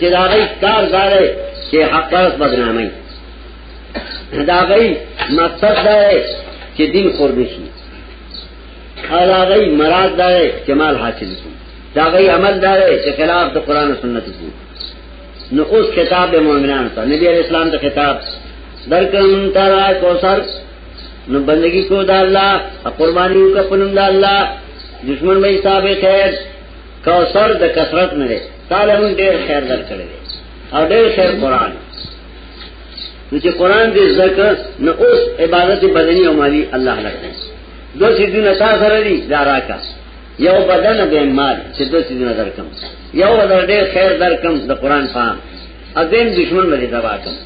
چې دا غي کار زاره چې حق پرس بدنامي دا غي مقصد دا چې دین قربي شي دا غي مراد دا چې مال حاصل شي دا غي عمل دا چې خلاف د قران او سنت دي نو اوس کتاب د مؤمنانو ته نبی اسلام ته کتاب درکم ترا کوثر نو بندگی کو دا اللہ قربانی کا پنم دا اللہ دشمن میں حساب خیر کوثر د کثرت نه دی تعالی هم ډیر خیر درکړي او ډیر خیر قران نو چې قران دې زکه نو اوس عبادت بدني او مالی الله لکه دو سیدونه تا سره دي دارا کا یو بدن به مال چې دو سیدونه درکم یو ولر ډیر خیر درکم د قران فهم اذن دشمن باندې دوا کوم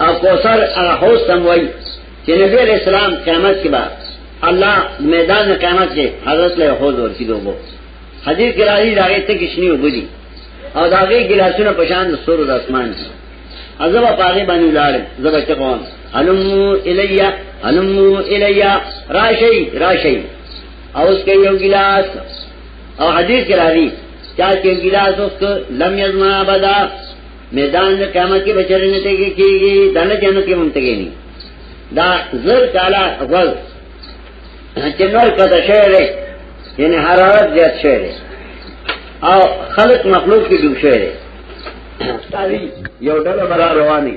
او کوثر هغه هوس سم وای چې نبی علیہ السلام قیامت کې با الله میدان قیامت کې حضرت له حوض ورکی دوبو حدیث کې راځي دا غي ته کښنی وبدي او دا غي ګلاسونه پشان د سور د اسمان دي عذاب پاره باندې لاړ زړه کې قوم علم الیا علم الیا راشی راشی او اس کې یو ګلاس او حدیث کې راځي چا کې ګلاس اوس لم یزما ابدا میدان د قیامت کې بچره نه تګي کیږي دنه جنت کې مونږتګي نه دا زر کالا غل چې نور کته شعر یعنی حرارت زیات شعر او خلق مخلوق کې ډوب شعر یو ډول برا رواني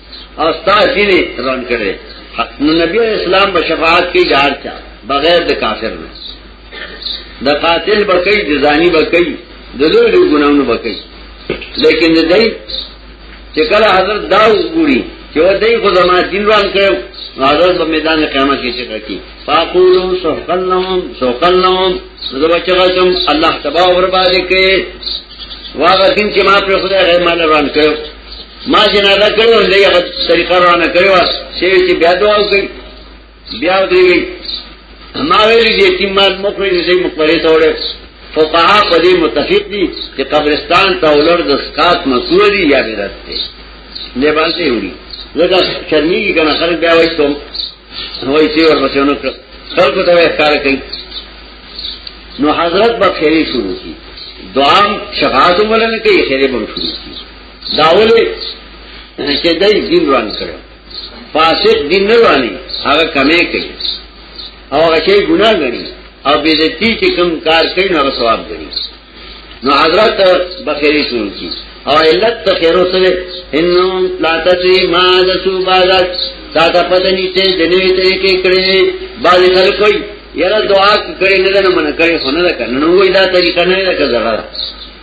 او ستا سینه رن کړي نو نبی اسلام په شفاعت کې جار چا بغیر د کافر نه د قاتل بکې د زانی بکې د لوی ګناونو بکې لیکن د دې چې کله حضرت دا وګوري چې و دې خو زما دین روان کړو حضرت په میدان قیامت کې چې کوي فاقولو سوقلهم سوقلهم زه بچا کوم الله تبارک و تعالی کې واغه دین چې ما پر خدای غیر مال روان کړو ما جنازه کړو نه یو طریقه را نه کړو چې چې بیا دعا وکړي بیا دی ما ویلي چې تیمال مخې دې سي مقبره ته وړه فقها په دې متفق دي چې قبرستان ته ولر د سقات مسوول دي یا بدعت دي نه باندې وړي لکه شرمېږي کنه خلک بیا وایي ته وایي چې ورپسې نو خلکو ته ښکار کوي نو حضرت به خیری شروع کی دعام شفاعت ولنه کوي خیری به شروع کی داولی چې دای دین روان کړو فاسق دین نه رواني هغه کمې کوي او هغه شی ګناه غني او به دې تی چې کوم کار کوي نو ثواب غني نو حضرت بخیری شروع کی او علت ته خیرو سره انم لا تدری ما ذو بازات تا ته پته نشته د نوې طریقې کړې باز خلک کوي یره دعا کړې نه نه من کړې خو نه کنه نو وای دا طریقه نه ده کړه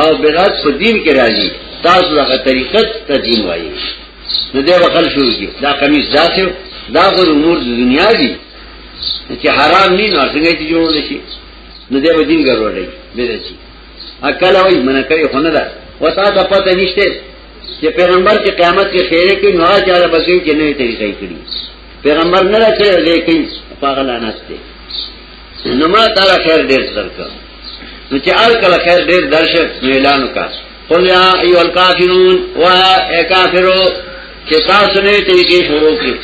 او بدعت په دین کې راځي تاسو دغه طریقت ته دین وایي نو دې وکړ شو کی دا قمیص داسې دا خو امور د دنیا دي چې حرام نه نه څنګه چې جوړ شي نو دې دین ګرځوړي به شي اکل وای منه کوي خو نه ده وتا ته پته نشته چې پیغمبر کې قیامت کې خیره کې نو چاله بسې کې نه طریقې کړی پیغمبر نه راځي دې کې پاغلانه ستې نو ما تعالی خیر ډیر درکړ نو چې ال کله خیر ډیر درشه نو اعلان وکړ قل یا ایو الکافرون و ای کافرو چې تاسو نه طریقې شروع کړئ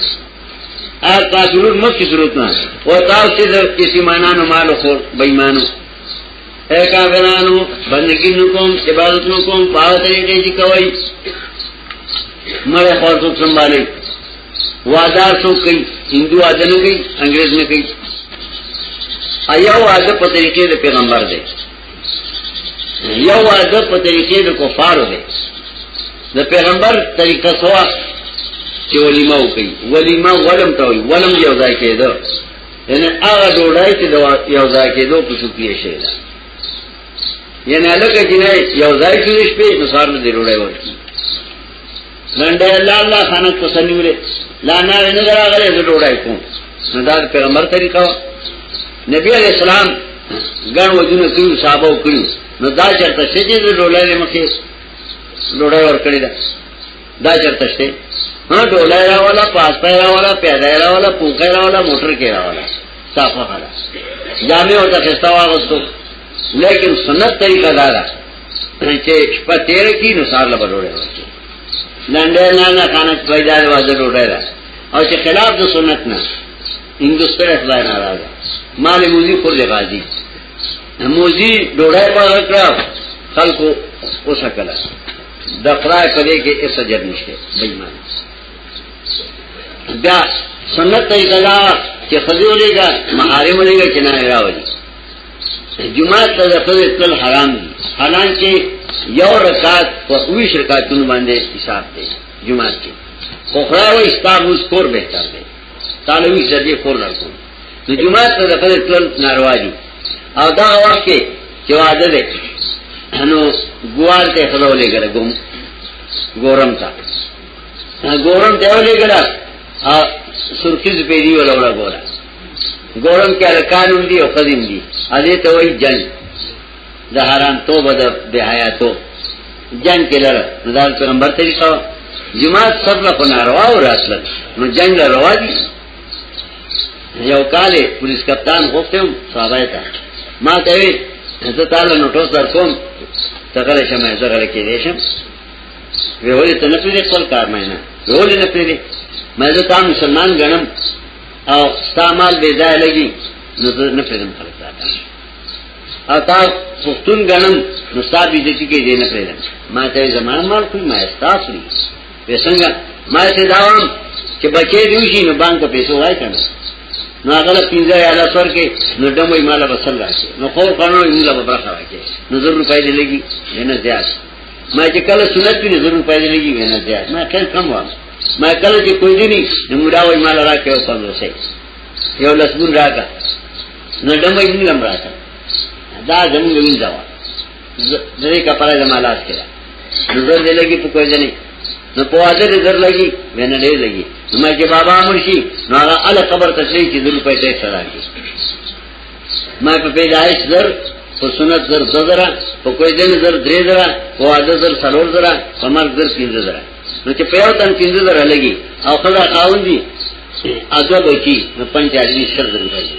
ا کافرون مخکې ضرورت نه او تاسو د اسمانانو مال خور بېمانو اے کافرانو بندگی نکوم عبادت نکوم پاو طریقے جی کوئی مرے خورتو سنبھالی واده سو کوي هندو واده نه کوي انګريز نه کوي ايا واده په طریقې د پیغمبر دی یو واده په طریقې د کفارو دی د پیغمبر طریقه سوا چې ولیمه وکړي ولیمه ولم ته وي ولم یو ځای کېده یعنی هغه ډوډۍ چې د یو ځای کېدو په څو پیښ شي یعنی الکه چې نه یو ځای کې شپې نو سار نه ډوډۍ ورکړي لنډه الله الله خانه کو سنیوره لا نه نه راغله زه ډوډۍ کوم نو دا پیغمبر طریقه نبی علیہ السلام ګڼ وجونه کړو صحابه کړو نو دا چرته شې چې ډوډۍ نه مخې ډوډۍ ور کړی دا دا چرته شې ها ډوډۍ را والا پاستا را والا پیدا را والا پوکا را والا موټر کې را والا صافه خلاص جامع او تخستا واغستو لیکن سنت طریقہ دارا چې شپه تیر کی نو سار له بلوړې ورته لنډه نه نه خانه پیدا دی واځه ډوډۍ را او چې خلاف د سنت نه هندوستان خدای ناراض مال موزي خور دی غازی موزي ډوډۍ په کړه خلکو اوسه کړه د خدای په دې کې اس اجر نشته بېمان دا سنت ته دا چې خزیولېګا محارم لېګا چې نه راوځي جمعات ته ځکه تل حرام دي حالان چې یو رکعت په وی شرکاتونو باندې حساب دی جمعات کې خو خدای وایي ستاسو کور به تر دی تعالی وی چې دې کور لرکو نو جمعات ته ځکه تل ناروا دي او دا وخت کې چې واده دی نو ګوال ته خدای ولې ګره ګوم ګورم تا ګورم ته ولې ګره ا سرکیز پیری ولا ولا ګورم ګورم کې الکانون دی او قدیم دی اده ته وای جن د حرام توبه د به حیاتو جن کې لر نظر پیغمبر طریقه جماعت سب له کو ناروا او راسل نو جن له روا دي یو کال پولیس کپتان غوښتم صحابه ته ما ته وی زه تعالی نوټوس در کوم تغله شمه زه غل کې دې شم وی ولې ته نه پیری خپل کار مې نه وی ولې نه پیری مې زه تا مسلمان غنم او استعمال به ځای لګي نو زه نه پیژنم خلک دا او تا پښتون غنم نو صاحب دې چې کې دې نه پیژنم ما ته زمانه مال کوي ما استاس لري به څنګه ما ته داوام چې بچې دی شي نو بانک پیسو وای کنه نو هغه له پینځه یا له سور کې نو دموي مال بسل راشي نو خو قانون یې له برخه راکې نو ضرور پیدا لګي نه زیات ما چې کله سنت ویني ضرور پیدا لګي نه زیات ما کله کم وامه ما کله چې کوی دی نی نو مولا وای مال را کې وسم نو شي یو لسګون راکا نو دمه یې لم راکا دا زموږ وینځه وا زری کپړه زمالاس کړه نو ډېر دی لګي په کوی دی نه نو په واده دې در لګي مینه دې لګي نو ما چې بابا مرشي نو هغه ال قبر ته شي چې دل په دې سره راځي ما په پیدایش در په سنت در زدره په کوی دې در درې زره په واده در سلور زره په مرګ در پینځه زره نو چې په یو تن پنځه زره لګي او خدا خاون دي اځو بچي نو پنځه اړین شر درو راځي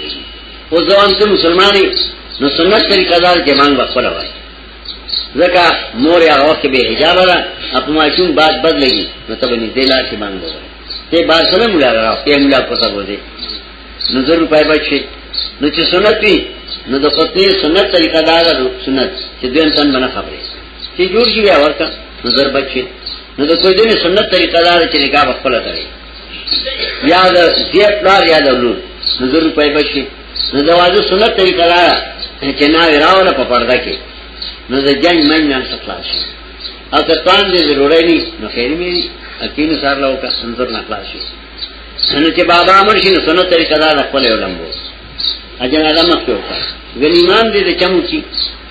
او ځوان ته مسلمانې نو سنت طریقه دار کې مان وخت ولا وای ځکه مور یا وخت به حجاب را خپل ماشوم بعد بد لګي نو ته باندې دلا کې مان وای ته با سلام ولا را په مولا کو څه بده نو زر روپای بچي نو چې سنت وي نو د خپل سنت طریقه دار سنت چې دین سن بنا خبره چې جوړ شي بیا ورته نظر بچي نو د کوی دنه سنت طریقه دار چې نکاح خپل تړي یا د زیات دار یا د لور نظر په بچي نو د واجب سنت طریقه دار چې نا راول په پرده کې نو د جنگ من نه خلاص شي او که تان دې ضروري نه نو خیر می اکین سره لو کا سنتر نه خلاص شي نو چې بابا امر شي نو سنت طریقه دار خپل علماء اجازه مخ کې وکړه غنیمان دې چمو کی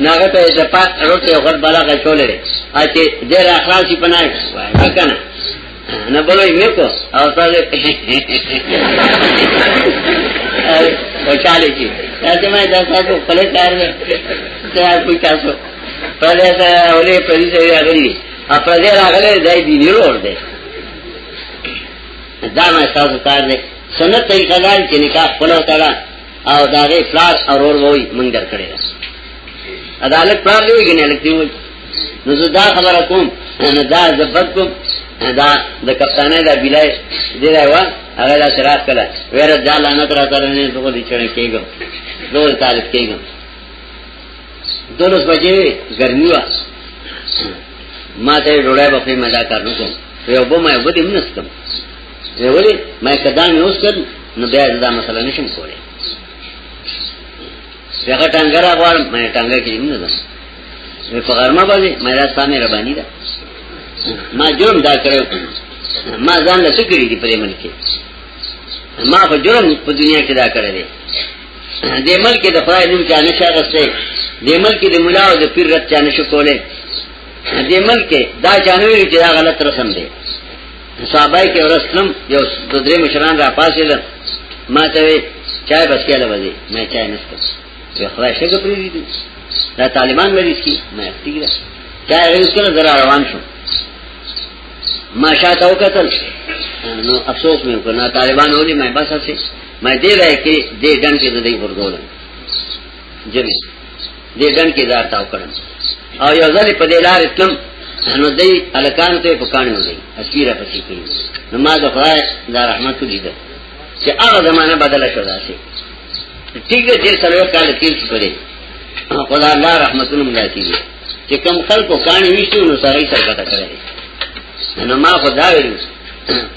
ناغه ته د پات روټه غړ بالا غچولې اته د اخلاصي پناه وای کنه نه بلوي مې کو او تاسو خوشاله کی تاسو مې دا تاسو خپل کار دی دا کوئی تاسو په دې ته اولې په دې ځای راغلي په دې راغلي دای دی نه ور دی دا مې تاسو کار دی سنت طریقه دار چې نکاح خپل وکړه او دا غي پلار اورور وای مونږ درکړي عدالت پلار دی وی ګنه لکتی وی نو زه دا خبره کوم نو دا زبد کوم دا د کپتانه دا بلای دی دا وا هغه لا شراب کړه ویر دا لعنت را تر نه دغه دي چړې کېګم دوه طالب کېګم دولس بجې ګرمي وا ما ته ډوړای په مزه کارو کوم یو به ما ودی منستم زه ولې ما کدا مې اوس کړ نو بیا دا مسله نشم کولای هغه ټنګه را غواړم مې ټنګه کې نه ده مې په غرمه باندې مې را سامې ربانی ده ما جرم دا کړو ما ځان له سکرې دي پرې ملک ما په جرم په دنیا کې دا کړې دي د ملک د خدای نوم چا نشه غسته د ملک د مولا او د پیر رات چا نشه کوله د ملک دا چانوي چې دا غلط رسم دی صحابه کې ورسلم یو د درې مشران را پاسېل ما ته چای بس کېله وځي مې چای نشته چې خدای څنګه پری دي دا طالبان مې رسکی مې تیګره چای رس کړه زرا روان شو ما شاته وکتل نو افسوس مې وکړ نه طالبان ولي مې بس هسي مې دې راي کې دې ډن کې دې ورغولم جمع دې ځن کې دار تاو کړم او یو ځل په دې لار تلم نو دې الکان ته په کانو دې اسیره پسې کړی نو ما د خدای د رحمت لیدل چې هغه زمانہ بدله شو داسې ٹھیک دې سره کال کې څه کړی خدا الله رحمتونه مونږ کیږي چې کم خلکو کاني وشتو نو سره یې سره کټه کړی نو ما خدای ویل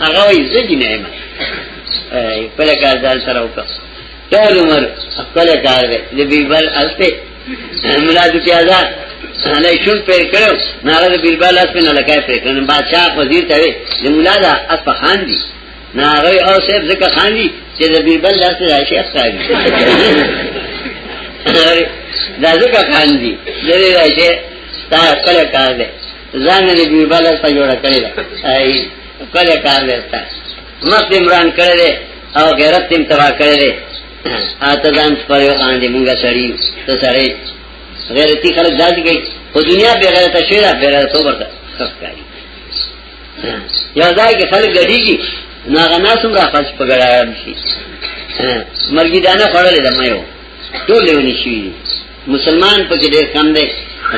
هغه وی زدی نه ما خپل کار ځان سره وکړ ټول عمر خپل کار دی د بیبل الته ملاد کی آزاد نه شون پیر کړو نه د بیبل اس په نه لګای پیر کړو بادشاہ وزیر ته وی د ملاد اس په خان دی نه هغه او صاحب زکه خان دی چې د بیبل لاس راشي اخلي دا زکه خان دی لري راشي تا کله کار دی ځان دې بي بل په جوړ کړی دا ای کله کار لرتا مخ عمران کړی او غیرت تیم تبا کړی اته ځان پر یو خان دې مونږه سړی ته سړی غیرتی خلک داسې کوي په دنیا به غیرت شیرا به غیرت صبر ده ښکاری یو ځای کې خلک غړيږي ناغه ناسم را خاص په ګړاړم شي مرګی دانه خړلې دمه یو ټول یې ونی شي مسلمان پکې ډېر کم دی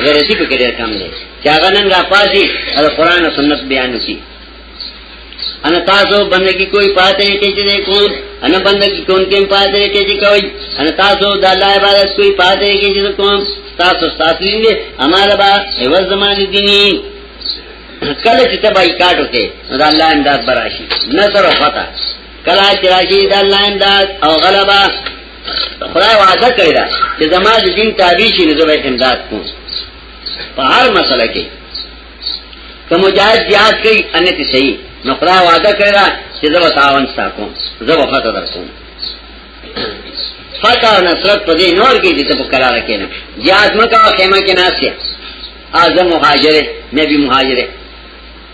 غیرتی پکې ډېر کم دی چې هغه نن را پاسي او قرآن او سنت بیان وکړي ان تاسو بندگی کوئی پاتے ہیں کہ جدے کون ان بندگی کون کے پاتے ہیں کہ جی کوئی ان تاسو دا اللہ عبادت کوئی پاتے ہیں کہ جدے کون تاسو ستاسو دین دے ہمارا با عوض زمان دینی کله چې تبا یې کاټو کې دا الله امداد براشي نصر او فتح کله چې راشي دا الله امداد او غلبا خدای وعده کړی دا چې زما د دین تابع شي نو زه به امداد کوم په هر مسله کې کوم جهاد جهاد کوي ان ته صحیح نو خدای وعده کړی دا چې زه به تعاون ستا کوم زه به فتح درکوم فتح او نصرت په دې نور کې چې ته په قرار کې نه جهاد مکه خیمه کې ناسه اعظم مهاجر نبی مهاجر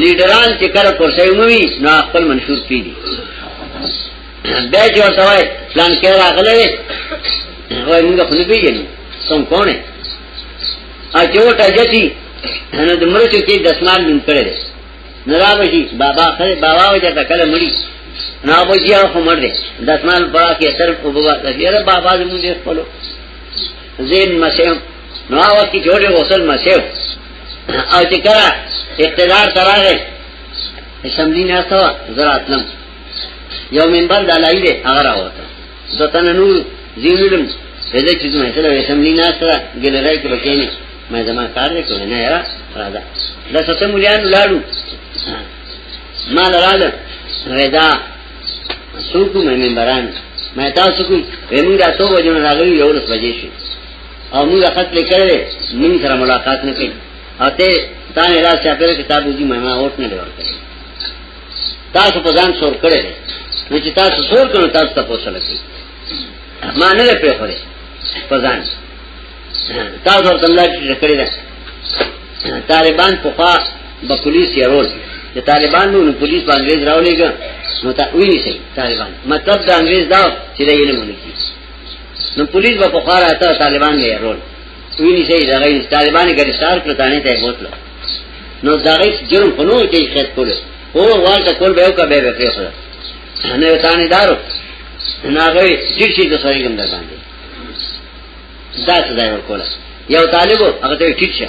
لیډران چې کله کرسۍ موي نو خپل منشور پی دي دا چې ورته وای پلان کې راغله وي وای موږ خو نه پیژنو څنګه کونه ا چوټه جتی نو د مرچو کې دسمان من کړي نه راوځي بابا خره بابا وجه تا کله مړي نه وځي او خمر دي دسمان پرا کې سر او بابا یې بابا زموږ خپل زین مسیح نو هغه کې جوړه وصل مسیح او چې کله اقتدار تراغه اسمبلی نه تا زرات لم یو منبر د لای دی هغه راوته ستن نو زیولم دې چې زما سره اسمبلی نه تا ګلرای کې بکینه مې زما کار دې کوي نه یاره راځه دا څه مليان لاړو ما لاله رضا سوکو مې منبران مې تاسو کوی وینم دا څو وجه راغلی یو لس بجې شي او موږ خط لیکل موږ سره ملاقات نه کوي او ته تا نه راځي چې په کتاب دې ما ما اوټ نه دی ورته تاسو په ځان څور کړی نو چې تاسو څور کړو تاسو ته پوښتنه کوي ما نه لري په خوره په ځان تاسو ورته الله چې کړی ده طالبان په خاص به پولیس یې رول د طالبان نو پولیس باندې راولېګا نو تا وی نه سي طالبان مطلب د انګريز دا چې دا یې نه مونږ نو پولیس به پخوا راته طالبان یې رول ویني چې دا غي طالبان ګرفتار کړ تانه ته بوتل نو دا غي جرم خنو کې خېټ کول او والته کول به کا به به کړو نه تانه دارو نه غي چې چې د سړي ګم ده باندې دا څه ځای ورکول یو طالب هغه ته ټیټ شه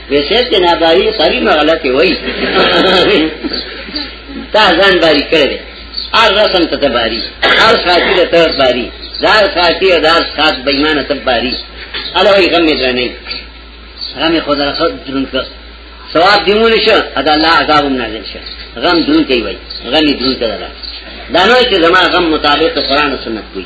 ویسه ته نه باری سری نه غلطي وای تا ځان باری کړی ار رسم ته باری ار ساتي ته باری زار ساتي او دار سات بېمانه ته باری الله یې غم دې نه غم خدا له خود درن کړ ثواب دیمون شو ادا الله عذاب نازل شو غم دون کوي وای غم دون ته دا نو چې زما غم مطابق قرآن او سنت کوي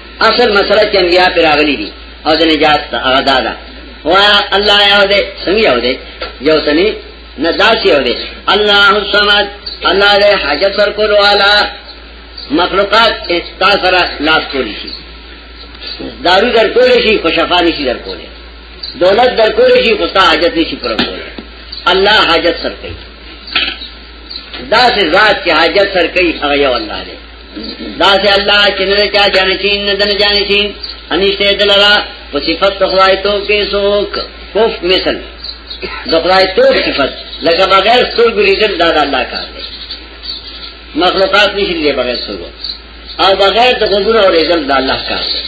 اصل مسله چې انبیاء پر راغلي دي او د نجات ته هغه دادا وا الله یو دې څنګه یو دې یو سني نزاش یو دې الله الصمد الله دې حاجت پر کول والا مخلوقات استا سره لاس کولی شي دارو در کولی شي خو شفا نشي در کولی دولت در کولی شي خو تا حاجت نشي پر کولی الله حاجت سر کوي دا سه ذات چې حاجت سر کوي هغه یو الله دی دا چې الله چې نه چا جانشین نه دنه جانشین انشته دلرا په صفت خدای تو کې سوک کوف مثل خدای تو صفت لکه بغیر سترګو لیدل دا د الله کار دی مخلوقات نشي لیدل بغیر سترګو او بغیر د غوږونو اورېدل د الله کار دی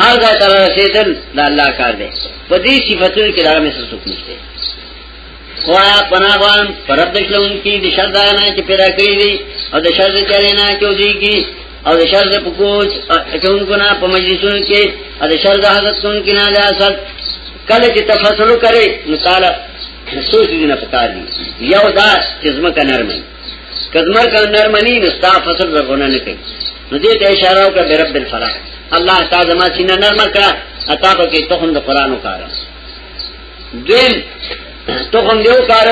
هر ځای ته رسېدل د الله کار دی په دې صفاتو کې دا مثل څوک نشته خوایا پناه غوان پرب دشلون کی د شر دانا چې پیدا کړی دی او د شر چلینا کې ودی کی او د شر په کوچ اچون کو نه په مجلسونو کې او د شر د حضرت سن کې نه د اصل کله چې تفصیل کړي نو تعالی سوچ دې نه پکار دی یو دا چې زما کا نرمه کزمر کا نرمه نه نستا فصل ورغونه نه کوي نو دې ته اشاره وکړه د رب الفلاح الله تعالی زما سینه نرمه کړه عطا په کې ته هم د قران وکړه دین تو خو دیو کار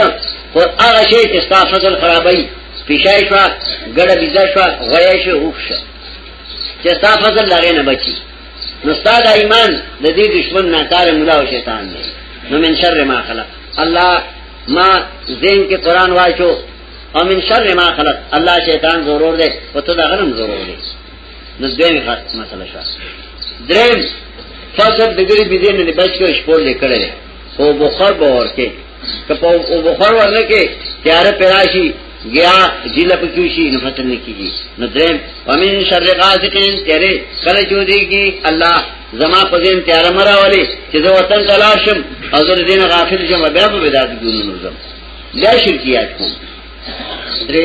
خو هغه شی چې ستا فصل خرابای پیشای شو ګړه بيزا شو غویا شو اوښ چې ستا فصل لاره نه بچي نو ستا د ایمان د دې دشمن نه کار مولا او شیطان دی نو من شر ما خلق الله ما زین کې قران واچو او من شر ما خلق الله شیطان ضرور دی او ته دا غنم ضرور دی نو دویم غټ مسله شو دریم فصل د ګری بيزې نه بچ کې شپور لیکلې خو بخار به ورکه کپو او بخار ورنه کې تیار پراشي گیا جیل پکیوشی نو فصل نه کیږي نو دریم ومن شر غاسقین تیرې کله جو دیږي الله زما په دین تیار مراولې چې زه وطن تلاشم او زه دین غافل شم بیا په بدعت ګونو نظم لا شرکیات کوم درې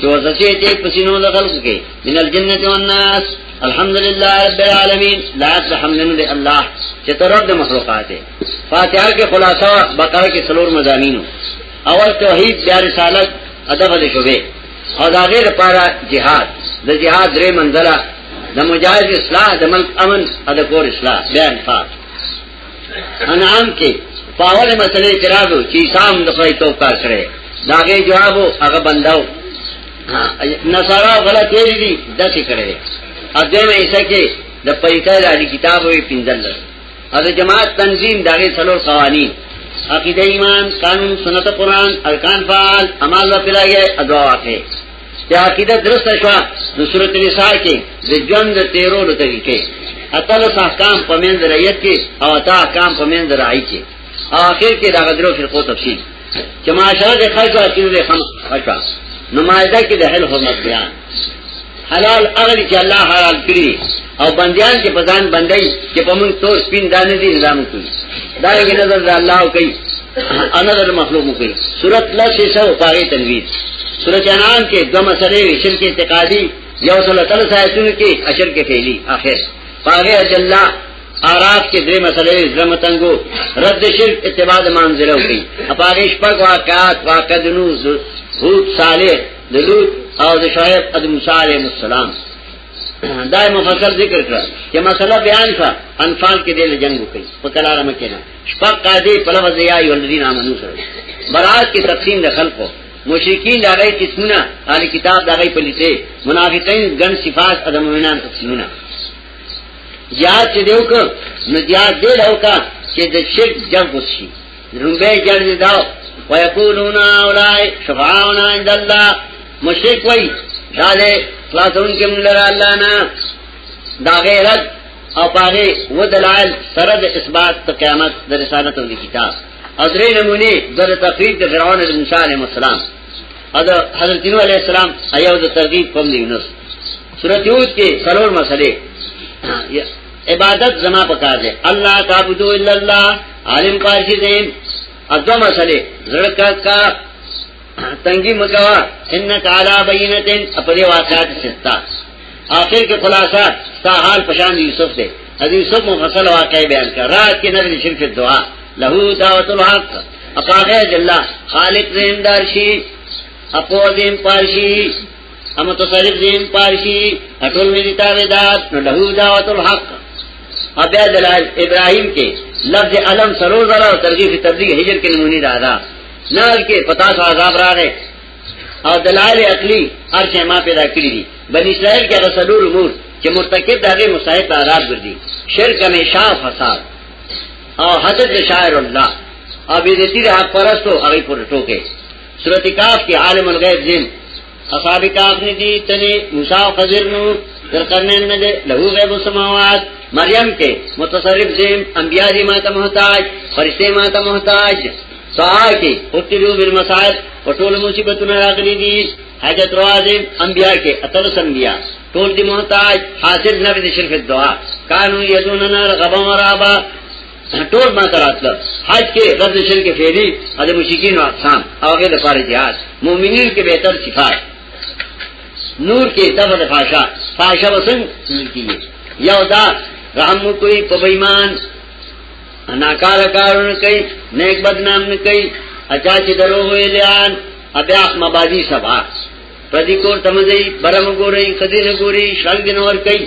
چې وسوسې دې په سينو د خلکو کې من الجنه والناس الحمدلله رب العالمین لا تحملن دی الله چې تر رب مخلوقات فاتحه کې خلاصہ بقره کې څلور مزامینو اول توحید بیا رسالت ادب دې شوبې او دا غیر لپاره jihad د jihad درې منځله د مجاهد اصلاح د ملک امن ادب کور اصلاح بیا انفاق انعام کې پاول مسئله اعتراض و چې سام د خدای تو کار کړي داګه جواب هغه بنداو نصارا غلط ویل دي داسې کړي اځنه ایسه کې د پېټه د کتاب وی پندل او د جماعت تنظیم داګه څلور قوانین عقیده ایمان قانون سنت قرآن ارکان فعال عمال و پلائی ہے ادعا واقع چې عقیده درسته شو نو سورته نساء کې د ژوند تیرولو طریقې اتل احکام په منځ رعیت کې او تا احکام په منځ راعي کې اخر کې دا غدرو فرقو تفصیل چې معاشره د خلکو عقیده د خم خشوا نمایده کې د حل حرمت بیان حلال اغلی چې الله حلال کړی او بندیان چې په ځان بندي چې په موږ تور سپین دانه دي نظام کوي دا یې نظر الله کوي انا د مخلوق کوي سورۃ لا شي سو پاره تنویر سورۃ انعام کې دو مسلې وشل کې اعتقادي یو سره تل سایتونه کې اشر کې فعلی اخر پاره اجلا آراب کې درې مسلې زم تنګو رد شرک اتباع منزله کوي اپاره شپږ واقعات واقع د نوح هود صالح د لوط او د شعیب ادم صالح السلام دا مفصل ذکر کړ چې مسله بیان شو انفال کې دل جنگ وکړي په کلار مکه نه شپږ قاعده په لفظ یا ایو الذین آمنو سره برات کې تقسیم د خلقو مشرکین دا غي قسمونه اهل کتاب دا غي پلیته منافقین ګن صفات ادم مومنان تقسیمونه یا چې دیو کو نو یا دې لوکا چې د شرک جنگ وشي لومبه جنې دا ويقولون اولای شفاعنا عند الله مشرک وای دا له خلاصون کې موږ لره الله نه دا غیرت او پاره و دلائل سره د اثبات ته قیامت د رسالت او د کتاب او درې نمونه د تقریر د فرعون د موسی علیه السلام او د حضرت نوح علیه السلام ایو د ترغیب کوم دی یونس سورته یوسف کې سرور مسئله عبادت زما پکار دی الله تعبدو الا الله عالم پارشي دې اځو مسلې زړه کا کا تنګي مکوا ان تعالی بینتن خپل واقعات ستا آخر کې خلاصہ ستا حال پشان یوسف دې حدیث یوسف مفصل واقع بیان کړ رات کې نبی شرف دعا له دعوت الحق اقاغه جل خالق زندار شي اپو دین پارشي اما تصرف دین پارشی اٹول میں دیتا ویداد نو لہو دعوت الحق اب بیا دلائل ابراہیم کے لفظ علم سرو ذرا و ترغیف تبلیغ حجر کے نمونی دادا نال کے پتا سو عذاب را رہے اور دلائل اقلی ہر شے ماں پیدا کری دی بنی اسرائیل کے رسلور امور کہ مرتکب داغے مصاحب تعداد گردی شرک میں شاہ فساد اور حضرت شاعر اللہ اور بیدتی رہا پرستو اگئی پر ٹوکے سورت کاف کی عالم الغیب زین اصحاب کاف نے دی تنی موسیٰ و خضر نور در قرنین میں دے لہو غیب السماوات مریم کے متصرف زین انبیاء دی ماتا محتاج فرشتے ماتا محتاج سعا کی اتلو بالمسائل و طول مصیبت میں راقلی دی حجت روازم انبیاء کے اتلس انبیاء طول دی محتاج حاصل نبی دی شرف الدعا کانو یدوننا رغبا و رابا ټول ما سره اتل حج کې رد شرک فعلی د مشکین او اقسام او هغه د فارغ جهاد مؤمنین کې بهتر صفات نور کې دغه فاشا فاشا وسن کیږي یو دا رحم کوئی په بېمان اناکار کارونه کوي نیک بدنام نه کوي اچا چې درو ویلیان ابیا مبادی سبا پدی کور تمځي برم ګوري خدي نه ګوري شل دنور کوي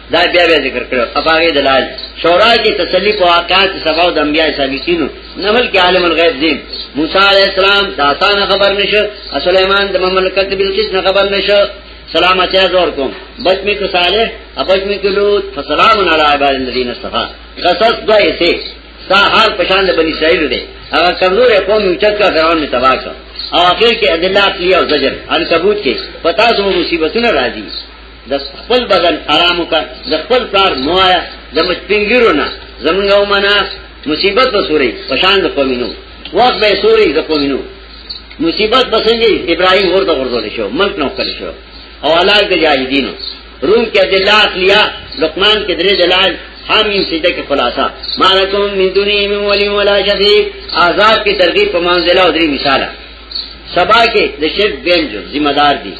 دا بیا بیا ذکر کړو صفاغه دلال شورا کې تسلی په واقعات سبا د انبیاء سابقینو نه بلکې عالم الغیب دین موسی علی السلام دا آسان خبر نشه سليمان د مملکت بلقیس نه خبر نشه سلام اچھا زور کوم بچ می کو صالح ابچ می کو لوط فسلام علی عباد الذین استفا قصص دو ایسے سا حال پشان د بنی اسرائیل دی هغه کمزور قوم یو چکا فرعون می تباہ کړ او اخر کې ادلات لیا او زجر ان ثبوت کې پتا سو مصیبتونه راځي د خپل بدن آرام وکړه د خپل پلار موایا د مچپنګیرو نه زمونږ ومنه مصیبت به سوري پشان د قومینو وخت به سوري د قومینو مصیبت بسنګي ابراهيم ورته ورزول شو ملک نو کړ شو او علاج د جاهدینو روم کې د لاس لیا لقمان کې درې دلال حامیم سجده کې خلاصہ مالکم من دونی من ولی ولا شفیع آزاد کی ترغیب په منزله او درې مثال سبا کې د شرک بیم جو ذمہ دار دي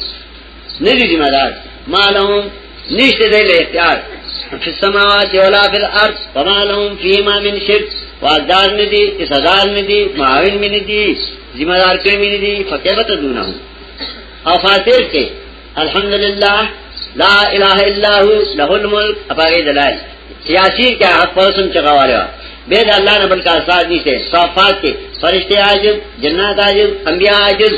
ندی ذمہ دار مالهم نشته دی له اختیار فی السماوات ولا فی الارض فما لهم فیما من شرک واقدار ندی اصدار ندی معاون می ندی ذمہ دار کړی می ندی فکیبت دونه او فاتر کې الحمدللہ لا الہ الا هو له الملک ابغی دلال سیاسی کې حق پرسم چغواله بيد الله نه بل کا ساز نشته صفات کې فرشتي عاجز جنات عاجز انبياء عاجز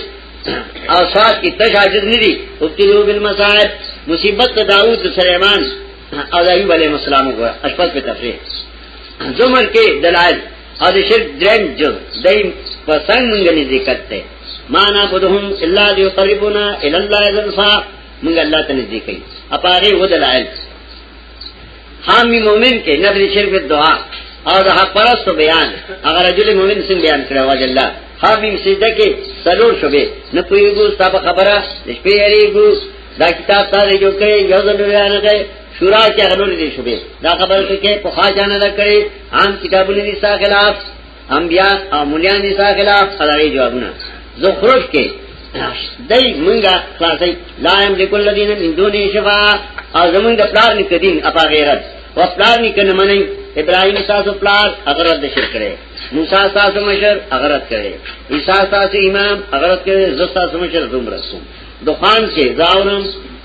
او سات کی تش عاجز ندی ابتلو بالمصائب مصیبت تا داود سلیمان او دایوب علیہ السلام کو اشپت پہ تفریح زمر کے دلائل او د شرک درن جو دای پسند مونږ نه ذکر ته معنا بدهم الا ليقربنا الى الله ذلفا مونږ الله ته نږدې کوي اپاره ودلایل حامی مومن کې نبی شریف دعا او د حق پرست بیان هغه رجل مومن سم بیان کړو وجه الله حامی سجده کې سلور شوبې نه پویګو ستاسو خبره شپې اړیګو دا کتاب سره جو کړي یو ځل بیان کړي شورا کې غلول دي شوبې دا خبره کې په خا جانه نه کړي عام کتابونه دي ساغلاف انبیاء او مولیان دي سره خلاف صداي جوابونه زخرف کې دای مونږه خلاصي لا يم لكل الذين من دونه شفاعه او زمونږ د پلار نکدین اپا غیرت و پلار نکنه منئ ابراهيم تاسو پلار اغرت د شرک کړي موسی تاسو مشر اغرت کړي عيسى تاسو امام اغرت کړي زستا تاسو مشر دوم رسوم دخان سے زاورم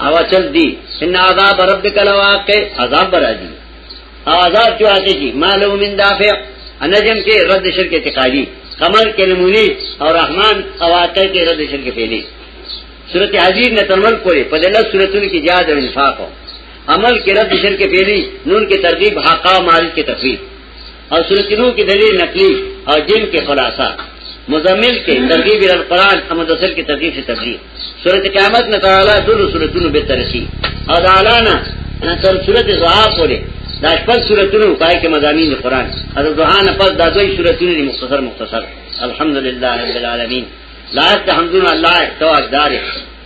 او چل دی ان عذاب ربک لواقع عذاب برادی او عذاب جو آتے کی مالو من دافع انجم کے رد شرک اعتقادی قمر کے نمونی اور رحمان اواقع کے رد شرک پھیلی صورت حجیر نے تنور پڑے پدلت صورتوں کی جاد اور انفاق ہو عمل کے رد شرک پھیلی نون کے ترغیب حقا مال کے تفریح او سورۃ نور کې دلیل نقلی او جن کې خلاصہ مزمل کې ترغیب ال القران او مدثر کې ترغیب سے تفسیر سورۃ قیامت میں تعالی دل سورتونو به ترسی او اعلانا تر سورۃ زوحا پورې دا شپږ سورتونو پای کې مضامین د قران او زوحا نه پس دا دوی سورتونو دي مختصر مختصر الحمدلله رب العالمین لا تحمدون الله تو اقدار